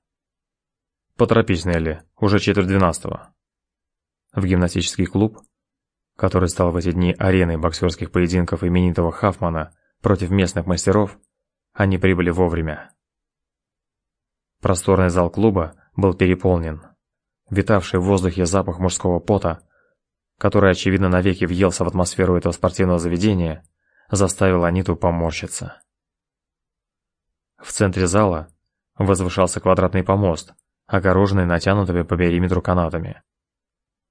«Поторопись, Нелли, уже четверть двенадцатого». В гимнастический клуб который стал в эти дни ареной боксерских поединков именитого Хафмана против местных мастеров, они прибыли вовремя. Просторный зал клуба был переполнен. Витавший в воздухе запах мужского пота, который, очевидно, навеки въелся в атмосферу этого спортивного заведения, заставил Аниту поморщиться. В центре зала возвышался квадратный помост, огороженный натянутыми по периметру канатами.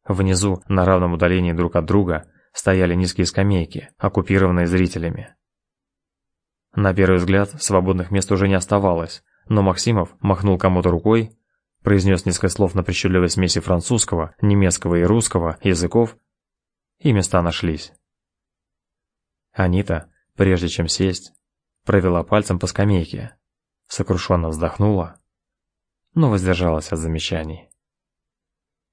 Внизу, на равном удалении друг от друга, стояли низкие скамейки, оккупированные зрителями. На первый взгляд, свободных мест уже не оставалось, но Максимов махнул кому-то рукой, произнес несколько слов на причудливой смеси французского, немецкого и русского языков, и места нашлись. Анита, прежде чем сесть, провела пальцем по скамейке, сокрушенно вздохнула, но воздержалась от замечаний.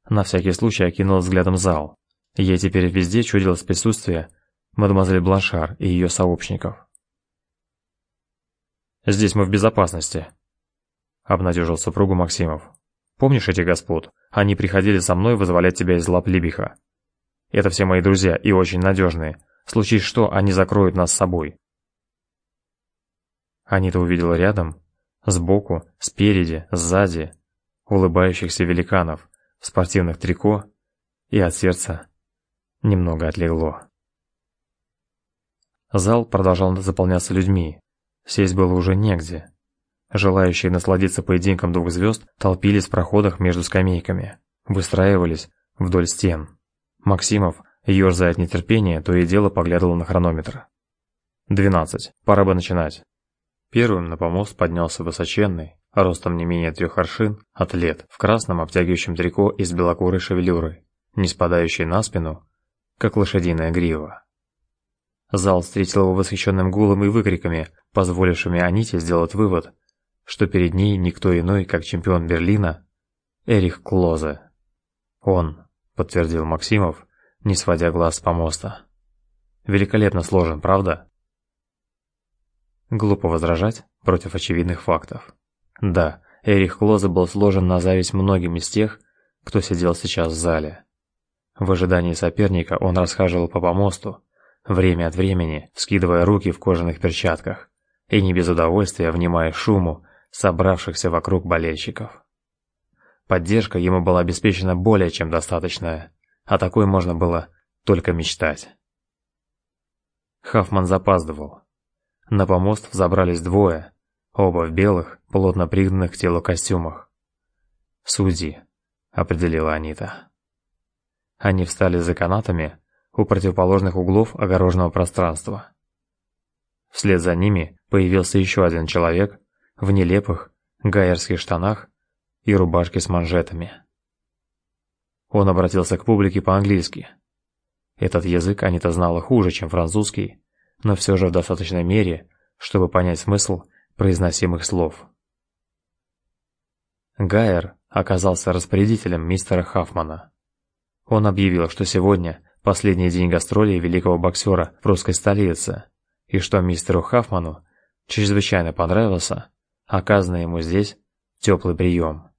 На всякий случай окинул взглядом зал. Ей теперь везде чудилось присутствие мадемуазель Бланшар и ее сообщников. «Здесь мы в безопасности», — обнадежил супругу Максимов. «Помнишь этих господ? Они приходили со мной вызволять тебя из лап Либиха. Это все мои друзья и очень надежные. Случись что, они закроют нас с собой». Анита увидела рядом, сбоку, спереди, сзади, улыбающихся великанов, в спортивных трико, и от сердца немного отлегло. Зал продолжал заполняться людьми. Сесть было уже негде. Желающие насладиться поединком двух звезд толпились в проходах между скамейками, выстраивались вдоль стен. Максимов, ерзая от нетерпения, то и дело поглядывал на хронометр. «Двенадцать. Пора бы начинать». Первым на помост поднялся высоченный, ростом не менее трех аршин, атлет в красном обтягивающем трико из белокурой шевелюры, не спадающей на спину, как лошадиная грива. Зал встретил его восхищенным гулом и выкриками, позволившими Аните сделать вывод, что перед ней никто иной, как чемпион Берлина Эрих Клозе. Он, подтвердил Максимов, не сводя глаз с помоста. Великолепно сложен, правда? Глупо возражать против очевидных фактов. Да, Эрих Клозе был сложен на зависть многим из тех, кто сидел сейчас в зале. В ожидании соперника он расхаживал по помосту, время от времени вскидывая руки в кожаных перчатках и не без удовольствия внимая шуму собравшихся вокруг болельщиков. Поддержка ему была обеспечена более чем достаточная, а такой можно было только мечтать. Хафман запаздывал. На помост взобрались двое, Оба в белых, плотно пригнанных к телу костюмах. «Судьи», — определила Анита. Они встали за канатами у противоположных углов огороженного пространства. Вслед за ними появился еще один человек в нелепых гайерских штанах и рубашке с манжетами. Он обратился к публике по-английски. Этот язык Анита знала хуже, чем французский, но все же в достаточной мере, чтобы понять смысл произносимых слов. Гайер оказался распорядителем мистера Хафмана. Он объявил, что сегодня последний день гастролей великого боксера в русской столице, и что мистеру Хафману чрезвычайно понравился оказанный ему здесь теплый прием.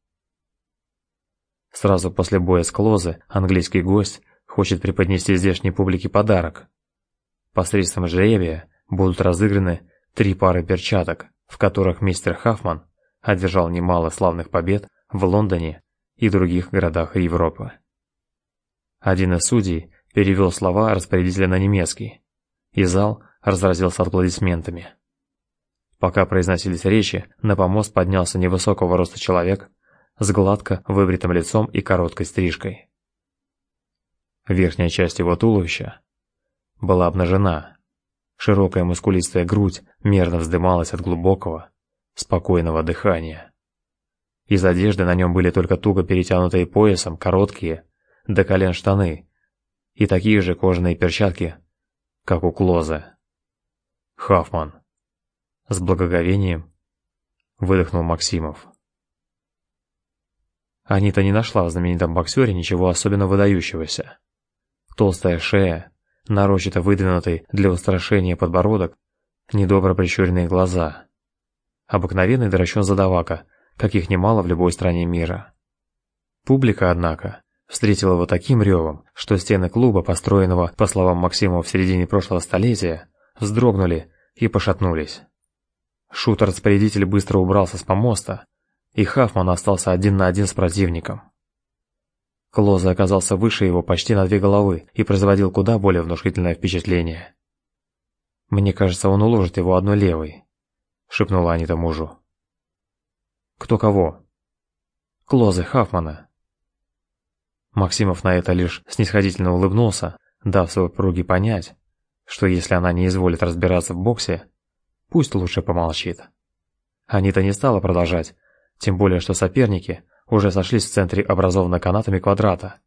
Сразу после боя с Клозе английский гость хочет преподнести здешней публике подарок. Посредством жребия будут разыграны три пары перчаток, в которых мистер Хафман одержал немало славных побед в Лондоне и других городах Европы. Один из судей перевел слова распорядителя на немецкий, и зал разразился аплодисментами. Пока произносились речи, на помост поднялся невысокого роста человек с гладко выбритым лицом и короткой стрижкой. Верхняя часть его туловища была обнажена. Широкая мускулистая грудь мерно вздымалась от глубокого, спокойного дыхания. Из одежды на нем были только туго перетянутые поясом короткие до колен штаны и такие же кожаные перчатки, как у Клоза. Хафман. С благоговением выдохнул Максимов. Анита не нашла в знаменитом боксере ничего особенно выдающегося. Толстая шея, нарочито выдвинутый для устрашения подбородок, недобро прищуренные глаза. Обыкновенный драчон задавака, каких немало в любой стране мира. Публика, однако, встретила его таким ревом, что стены клуба, построенного, по словам Максимова, в середине прошлого столетия, вздрогнули и пошатнулись. Шутер-распорядитель быстро убрался с помоста, и Хафман остался один на один с противником. Клоза оказался выше его почти на две головы и производил куда более внушительное впечатление. «Мне кажется, он уложит его одной левой», — шепнула Анита мужу. «Кто кого?» «Клозы Хафмана». Максимов на это лишь снисходительно улыбнулся, дав своей супруге понять, что если она не изволит разбираться в боксе, Пусть лучше помолчит. Анита не стала продолжать, тем более что соперники уже сошлись в центре образованного канатами квадрата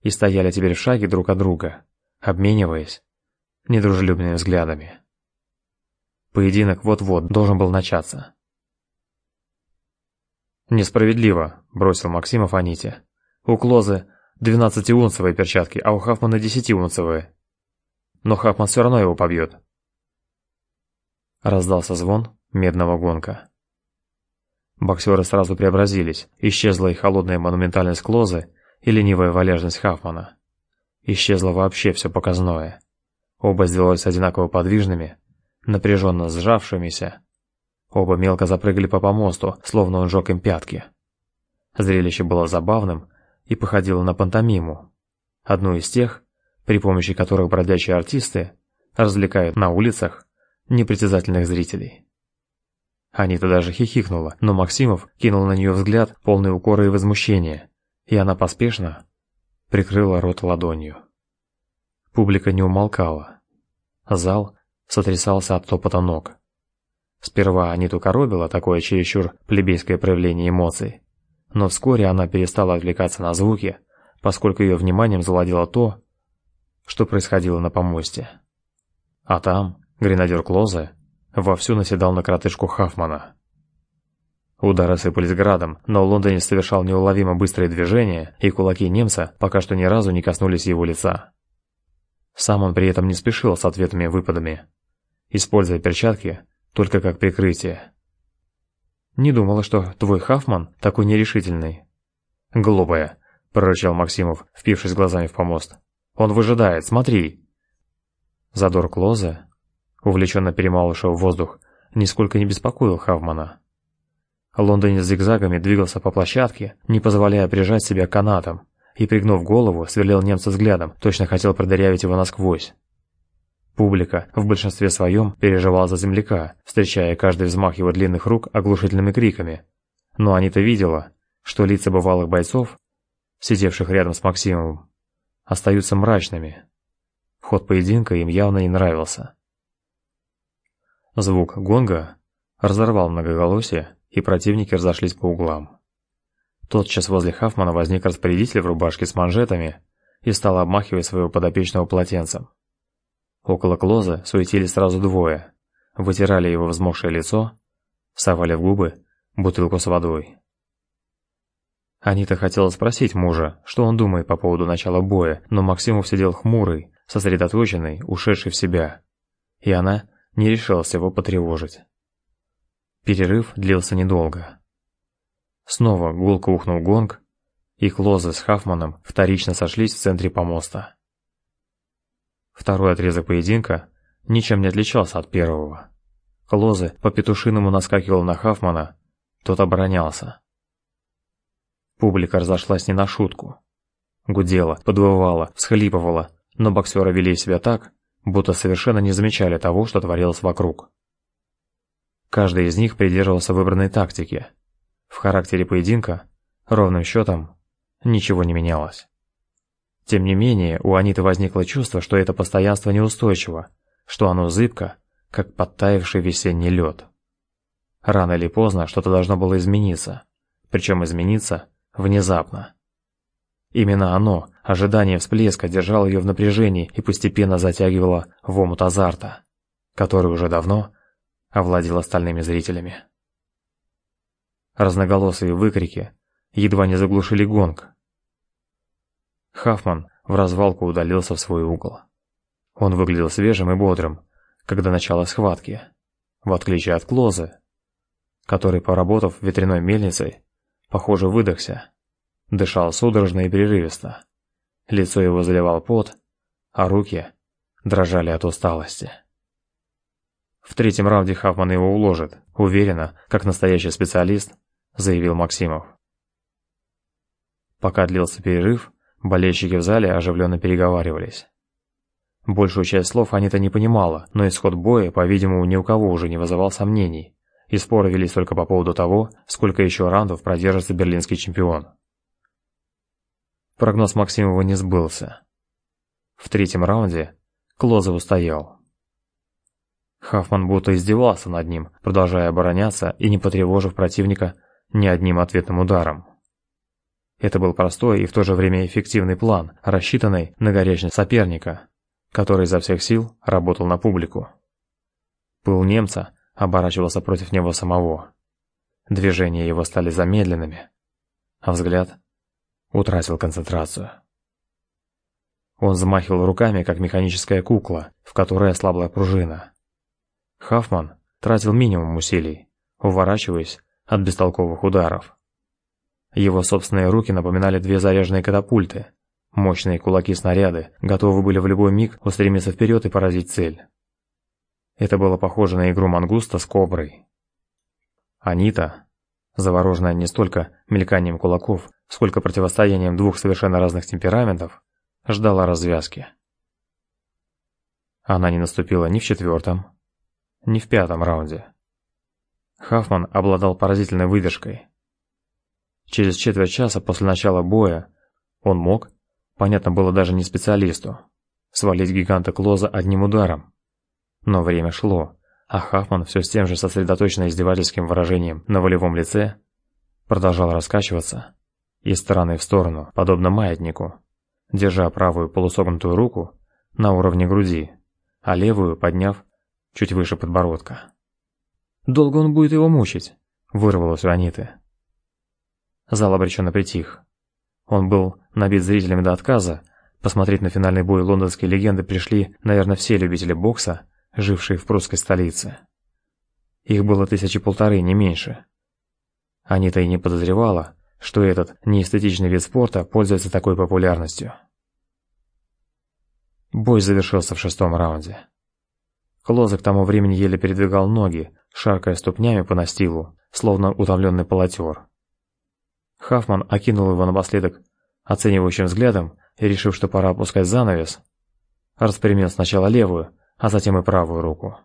и стояли теперь в шаге друг от друга, обмениваясь недружелюбными взглядами. Поединок вот-вот должен был начаться. «Несправедливо», — бросил Максимов Аните. «У Клозы двенадцатиунцевые перчатки, а у Хафмана десятиунцевые. Но Хафман все равно его побьет». Раздался звон медного гонка. Боксеры сразу преобразились, исчезла и холодная монументальность Клозы, и ленивая валежность Хафмана. Исчезло вообще все показное. Оба сделались одинаково подвижными, напряженно сжавшимися. Оба мелко запрыгали по помосту, словно он жег им пятки. Зрелище было забавным и походило на пантомиму. Одну из тех, при помощи которых бродячие артисты развлекают на улицах непритязательных зрителей. Анита даже хихикнула, но Максимов кинул на нее взгляд, полный укора и возмущения, и она поспешно прикрыла рот ладонью. Публика не умолкала. Зал сотрясался от топота ног. Сперва Аниту коробило такое чересчур плебейское проявление эмоций, но вскоре она перестала отвлекаться на звуки, поскольку ее вниманием завладело то, что происходило на помосте. А там, Гренадер Клозе вовсю наседал на коротышку Хафмана. Удары сыпались градом, но Лондонец совершал неуловимо быстрые движения, и кулаки немца пока что ни разу не коснулись его лица. Сам он при этом не спешил с ответными выпадами, используя перчатки только как прикрытие. «Не думала, что твой Хафман такой нерешительный». «Глупая», — прорычал Максимов, впившись глазами в помост. «Он выжидает, смотри». Задор Клозе увлеченно перемалывавшего воздух, нисколько не беспокоил Хавмана. Лондонец зигзагами двигался по площадке, не позволяя прижать себя к канатам, и, пригнув голову, сверлил немца взглядом, точно хотел продырявить его насквозь. Публика в большинстве своем переживала за земляка, встречая каждый взмах его длинных рук оглушительными криками. Но Анита видела, что лица бывалых бойцов, сидевших рядом с Максимовым, остаются мрачными. Ход поединка им явно не нравился. Звук гонга разорвал многоголосие, и противники разошлись по углам. Тотчас возле Хафмана возник распорядитель в рубашке с манжетами и стал обмахивать своего подопечного полотенцем. Около Клоза суетились сразу двое, вытирали его взмокшее лицо, совали в губы бутылку с водой. Анита хотела спросить мужа, что он думает по поводу начала боя, но Максимов сидел хмурый, сосредоточенный, ушедший в себя, и она не решилась его потревожить. Перерыв длился недолго. Снова гулко ухнул гонг, и Клоза с Хафманом вторично сошлись в центре помоста. Второй отрезок поединка ничем не отличался от первого. Клозе по петушиному наскакивал на Хафмана, тот оборонялся. Публика разошлась не на шутку. Гудела, подвывала, всхлипывала, но боксеры вели себя так, будто совершенно не замечали того, что творилось вокруг. Каждый из них придерживался выбранной тактики. В характере поединка, ровным счетом, ничего не менялось. Тем не менее, у Аниты возникло чувство, что это постоянство неустойчиво, что оно зыбко, как подтаявший весенний лед. Рано или поздно что-то должно было измениться, причем измениться внезапно. Именно оно, ожидание всплеска, держало ее в напряжении и постепенно затягивало в омут азарта, который уже давно овладел остальными зрителями. Разноголосые выкрики едва не заглушили гонг. Хафман в развалку удалился в свой угол. Он выглядел свежим и бодрым, когда начало схватки, в отличие от Клозы, который, поработав ветряной мельницей, похоже, выдохся, дышал судорожно и прерывисто. Лицо его заливал пот, а руки дрожали от усталости. В третьем раунде Хафман его уложит, уверенно, как настоящий специалист, заявил Максимов. Пока длился перерыв, болельщики в зале оживленно переговаривались. Большую часть слов Анита не понимала, но исход боя, по-видимому, ни у кого уже не вызывал сомнений, и споры велись только по поводу того, сколько еще раундов продержится берлинский чемпион. Прогноз Максимова не сбылся. В третьем раунде Клозов устоял. Хафман будто издевался над ним, продолжая обороняться и не потревожив противника ни одним ответным ударом. Это был простой и в то же время эффективный план, рассчитанный на горячность соперника, который изо всех сил работал на публику. Пыл немца оборачивался против него самого. Движения его стали замедленными, а взгляд утратил концентрацию. Он взмахивал руками, как механическая кукла, в которой ослабла пружина. Хафман тратил минимум усилий, уворачиваясь от бестолковых ударов. Его собственные руки напоминали две заряженные катапульты. Мощные кулаки-снаряды готовы были в любой миг устремиться вперед и поразить цель. Это было похоже на игру мангуста с коброй. Анита, завороженная не столько мельканием кулаков, сколько противостоянием двух совершенно разных темпераментов, ждала развязки. Она не наступила ни в четвертом, ни в пятом раунде. Хафман обладал поразительной выдержкой. Через четверть часа после начала боя он мог, понятно было даже не специалисту, свалить гиганта Клоза одним ударом. Но время шло, а Хафман все с тем же сосредоточенно издевательским выражением на волевом лице продолжал раскачиваться из стороны в сторону, подобно маятнику, держа правую полусогнутую руку на уровне груди, а левую подняв чуть выше подбородка. «Долго он будет его мучить?» – вырвалось у Аниты. Зал обреченно притих. Он был набит зрителями до отказа. Посмотреть на финальный бой лондонской легенды пришли, наверное, все любители бокса, жившие в прусской столице. Их было тысячи полторы, не меньше. Анита и не подозревала, что этот неэстетичный вид спорта пользуется такой популярностью. Бой завершился в шестом раунде. Клоза к тому времени еле передвигал ноги, шаркая ступнями по настилу, словно утомленный полотер. Хафман окинул его напоследок оценивающим взглядом и, решив, что пора опускать занавес, распрямил сначала левую, а затем и правую руку.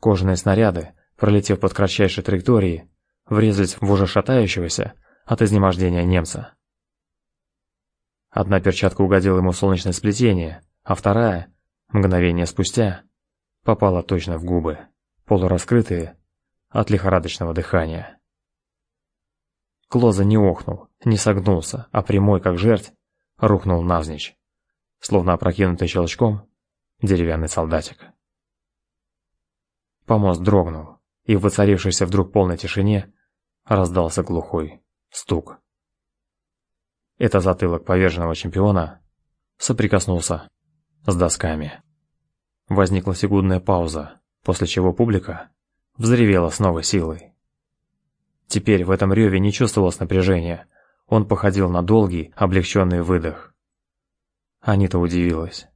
Кожаные снаряды, пролетев под кратчайшей траекторией, врезались в уже шатающегося от изнемождения немца. Одна перчатка угодила ему в солнечное сплетение, а вторая, мгновение спустя, попала точно в губы, полураскрытые от лихорадочного дыхания. Клоза не охнул, не согнулся, а прямой, как жерть, рухнул навзничь, словно опрокинутый щелчком деревянный солдатик. Помост дрогнул, и в воцарившейся вдруг полной тишине раздался глухой стук. Это затылок поверженного чемпиона соприкоснулся с досками. Возникла секундная пауза, после чего публика взревела с новой силой. Теперь в этом реве не чувствовалось напряжения, он походил на долгий, облегченный выдох. Анита удивилась.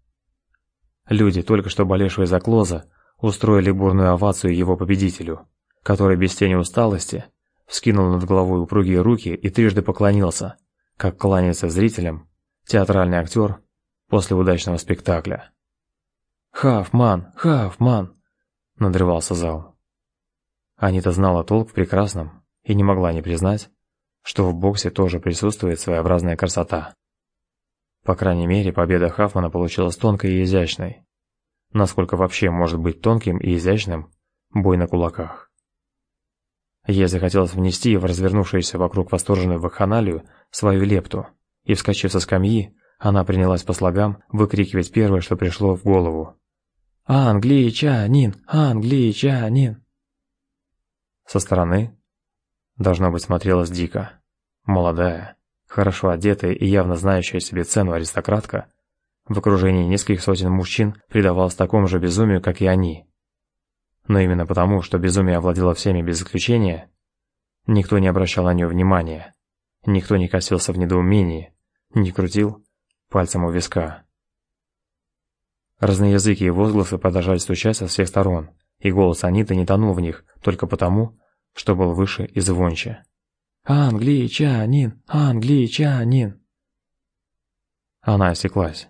Люди, только что болевшие за Клоза, устроили бурную овацию его победителю, который без тени усталости вскинул над головой упругие руки и трижды поклонился, как кланяется зрителям театральный актер после удачного спектакля. «Хафман! Хафман!» – надрывался зал. Анита знала толк в прекрасном и не могла не признать, что в боксе тоже присутствует своеобразная красота. По крайней мере, победа Хафмана получилась тонкой и изящной. Насколько вообще может быть тонким и изящным бой на кулаках? Ей захотелось внести в развернувшуюся вокруг восторженную вакханалию свою лепту, и, вскочив со скамьи, она принялась по слогам выкрикивать первое, что пришло в голову. «Англичанин! Англичанин!» Со стороны, должно быть, смотрелась дико. Молодая, хорошо одетая и явно знающая себе цену аристократка, в окружении нескольких сотен мужчин предавалась такому же безумию, как и они. Но именно потому, что безумие овладело всеми без исключения, никто не обращал на нее внимания, никто не косился в недоумении, не крутил пальцем у виска. Разноязыкие возгласы продолжали стучать со всех сторон, и голос Аниты не тонул в них только потому, что был выше и звонче. «Англичанин! Англичанин!» Она осеклась.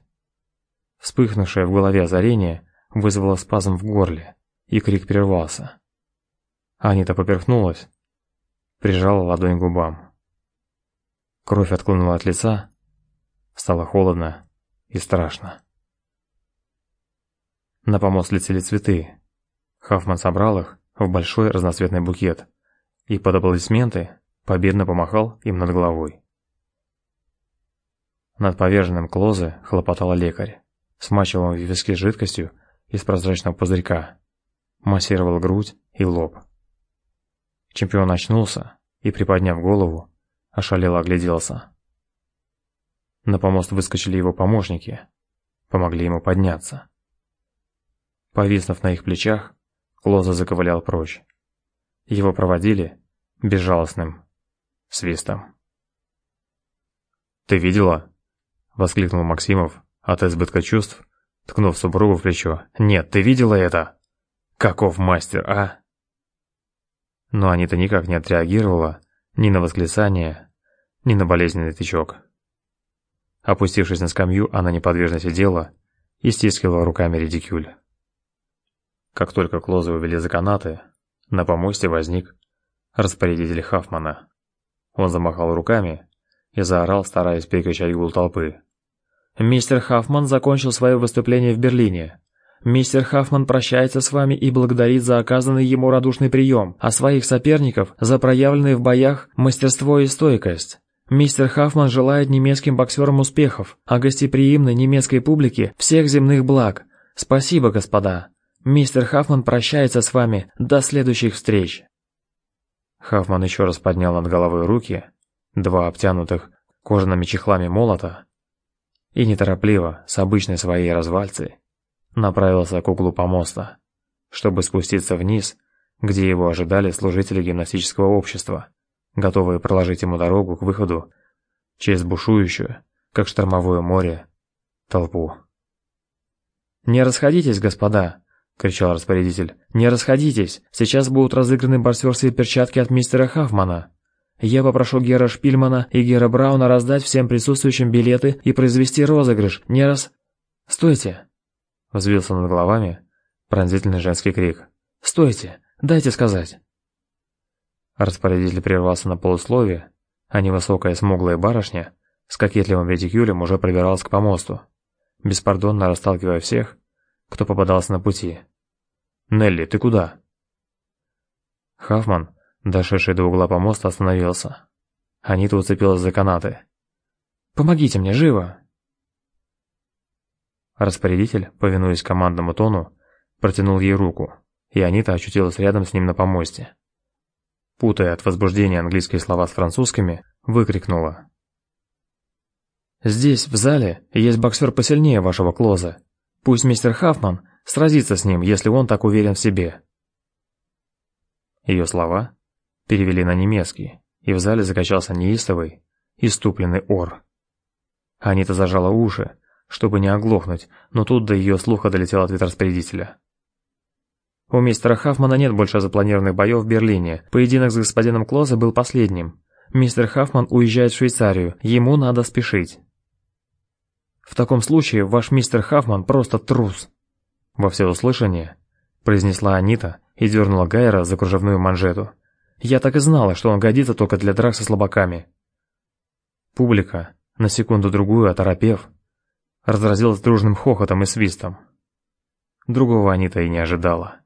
Вспыхнувшее в голове озарение вызвало спазм в горле и крик прервался. Анита поперхнулась, прижала ладонь к губам. Кровь отклонула от лица, стало холодно и страшно. На помост летели цветы. Хафман собрал их в большой разноцветный букет и под аплодисменты победно помахал им над головой. Над поверженным Клозе хлопотал лекарь, смачивал виски жидкостью из прозрачного пузырька массировал грудь и лоб. Чемпион очнулся и, приподняв голову, ошалело огляделся. На помост выскочили его помощники, помогли ему подняться. Повиснув на их плечах, Клоза заковылял прочь. Его проводили безжалостным свистом. «Ты видела?» — воскликнул Максимов от избытка чувств, ткнув супругу в плечо. «Нет, ты видела это?» Каков мастер, а? Но Анита никак не отреагировала ни на восклицание, ни на болезненный тычок. Опустившись на скамью, она неподвижно сидела и стискивала руками редикюль. Как только Клозы увели за канаты, на помосте возник распорядитель Хафмана. Он замахал руками и заорал, стараясь перекричать гул толпы. «Мистер Хафман закончил свое выступление в Берлине. Мистер Хаффман прощается с вами и благодарит за оказанный ему радушный прием, а своих соперников за проявленные в боях мастерство и стойкость. Мистер Хаффман желает немецким боксерам успехов, а гостеприимной немецкой публике всех земных благ. Спасибо, господа. Мистер Хаффман прощается с вами до следующих встреч. Хаффман еще раз поднял над головой руки, два обтянутых кожаными чехлами молота, и неторопливо, с обычной своей развальцей, направился к углу помоста, чтобы спуститься вниз, где его ожидали служители гимнастического общества, готовые проложить ему дорогу к выходу через бушующую, как штормовое море, толпу. «Не расходитесь, господа!» — кричал распорядитель. «Не расходитесь! Сейчас будут разыграны борцовские перчатки от мистера Хафмана. Я попрошу Гера Шпильмана и Гера Брауна раздать всем присутствующим билеты и произвести розыгрыш. Не раз... Стойте!» Взвился над головами пронзительный женский крик. «Стойте! Дайте сказать!» Распорядитель прервался на полусловие, а невысокая смуглая барышня с кокетливым редикюлем уже пробиралась к помосту, беспардонно расталкивая всех, кто попадался на пути. «Нелли, ты куда?» Хафман, дошедший до угла помоста, остановился. Анита уцепилась за канаты. «Помогите мне, живо!» Распорядитель, повинуясь командному тону, протянул ей руку, и Анита очутилась рядом с ним на помосте. Путая от возбуждения английские слова с французскими, выкрикнула. «Здесь, в зале, есть боксер посильнее вашего Клоза. Пусть мистер Хаффман сразится с ним, если он так уверен в себе». Ее слова перевели на немецкий, и в зале закачался неистовый, иступленный ор. Анита зажала уши, чтобы не оглохнуть, но тут до ее слуха долетел ответ распорядителя. У мистера Хаффмана нет больше запланированных боев в Берлине. Поединок с господином Клозе был последним. Мистер Хаффман уезжает в Швейцарию. Ему надо спешить. В таком случае ваш мистер Хаффман просто трус. Во всеуслышание произнесла Анита и дернула Гайера за кружевную манжету. Я так и знала, что он годится только для драк со слабаками. Публика, на секунду-другую оторопев, разразилась дружным хохотом и свистом. Другого Анита и не ожидала.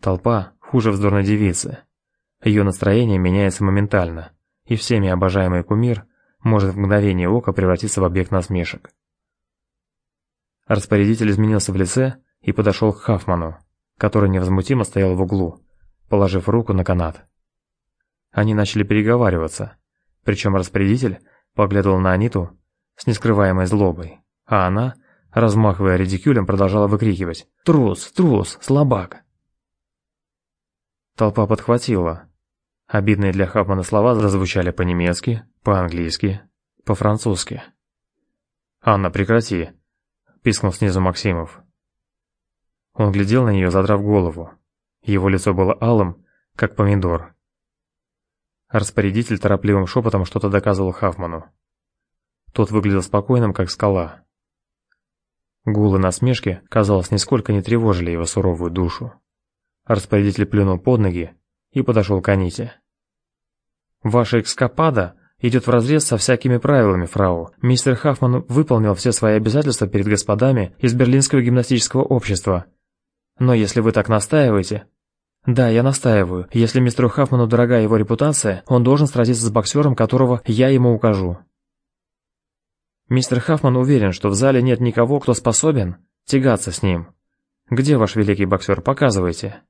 Толпа хуже вздорной девицы. Ее настроение меняется моментально, и всеми обожаемый кумир может в мгновение ока превратиться в объект насмешек. Распорядитель изменился в лице и подошел к Хафману, который невозмутимо стоял в углу, положив руку на канат. Они начали переговариваться, причем распорядитель поглядывал на Аниту с нескрываемой злобой, а она, размахивая редикюлем, продолжала выкрикивать «Трус! Трус! Слабак!». Толпа подхватила. Обидные для Хапмана слова зазвучали по-немецки, по-английски, по-французски. «Анна, прекрати!» – пискнул снизу Максимов. Он глядел на нее, задрав голову. Его лицо было алым, как помидор. Распорядитель торопливым шепотом что-то доказывал Хафману. Тот выглядел спокойным, как скала. Гулы насмешки, казалось, нисколько не тревожили его суровую душу. Распорядитель плюнул под ноги и подошел к Аните. «Ваша экскапада идет вразрез со всякими правилами, фрау. Мистер Хафман выполнил все свои обязательства перед господами из Берлинского гимнастического общества. Но если вы так настаиваете... Да, я настаиваю. Если мистеру Хафману дорога его репутация, он должен сразиться с боксером, которого я ему укажу. Мистер Хафман уверен, что в зале нет никого, кто способен тягаться с ним. Где ваш великий боксер? Показывайте.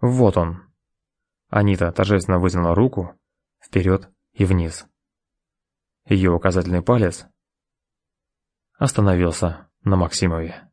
Вот он. Анита торжественно вытянула руку вперед и вниз. Ее указательный палец остановился на Максимове.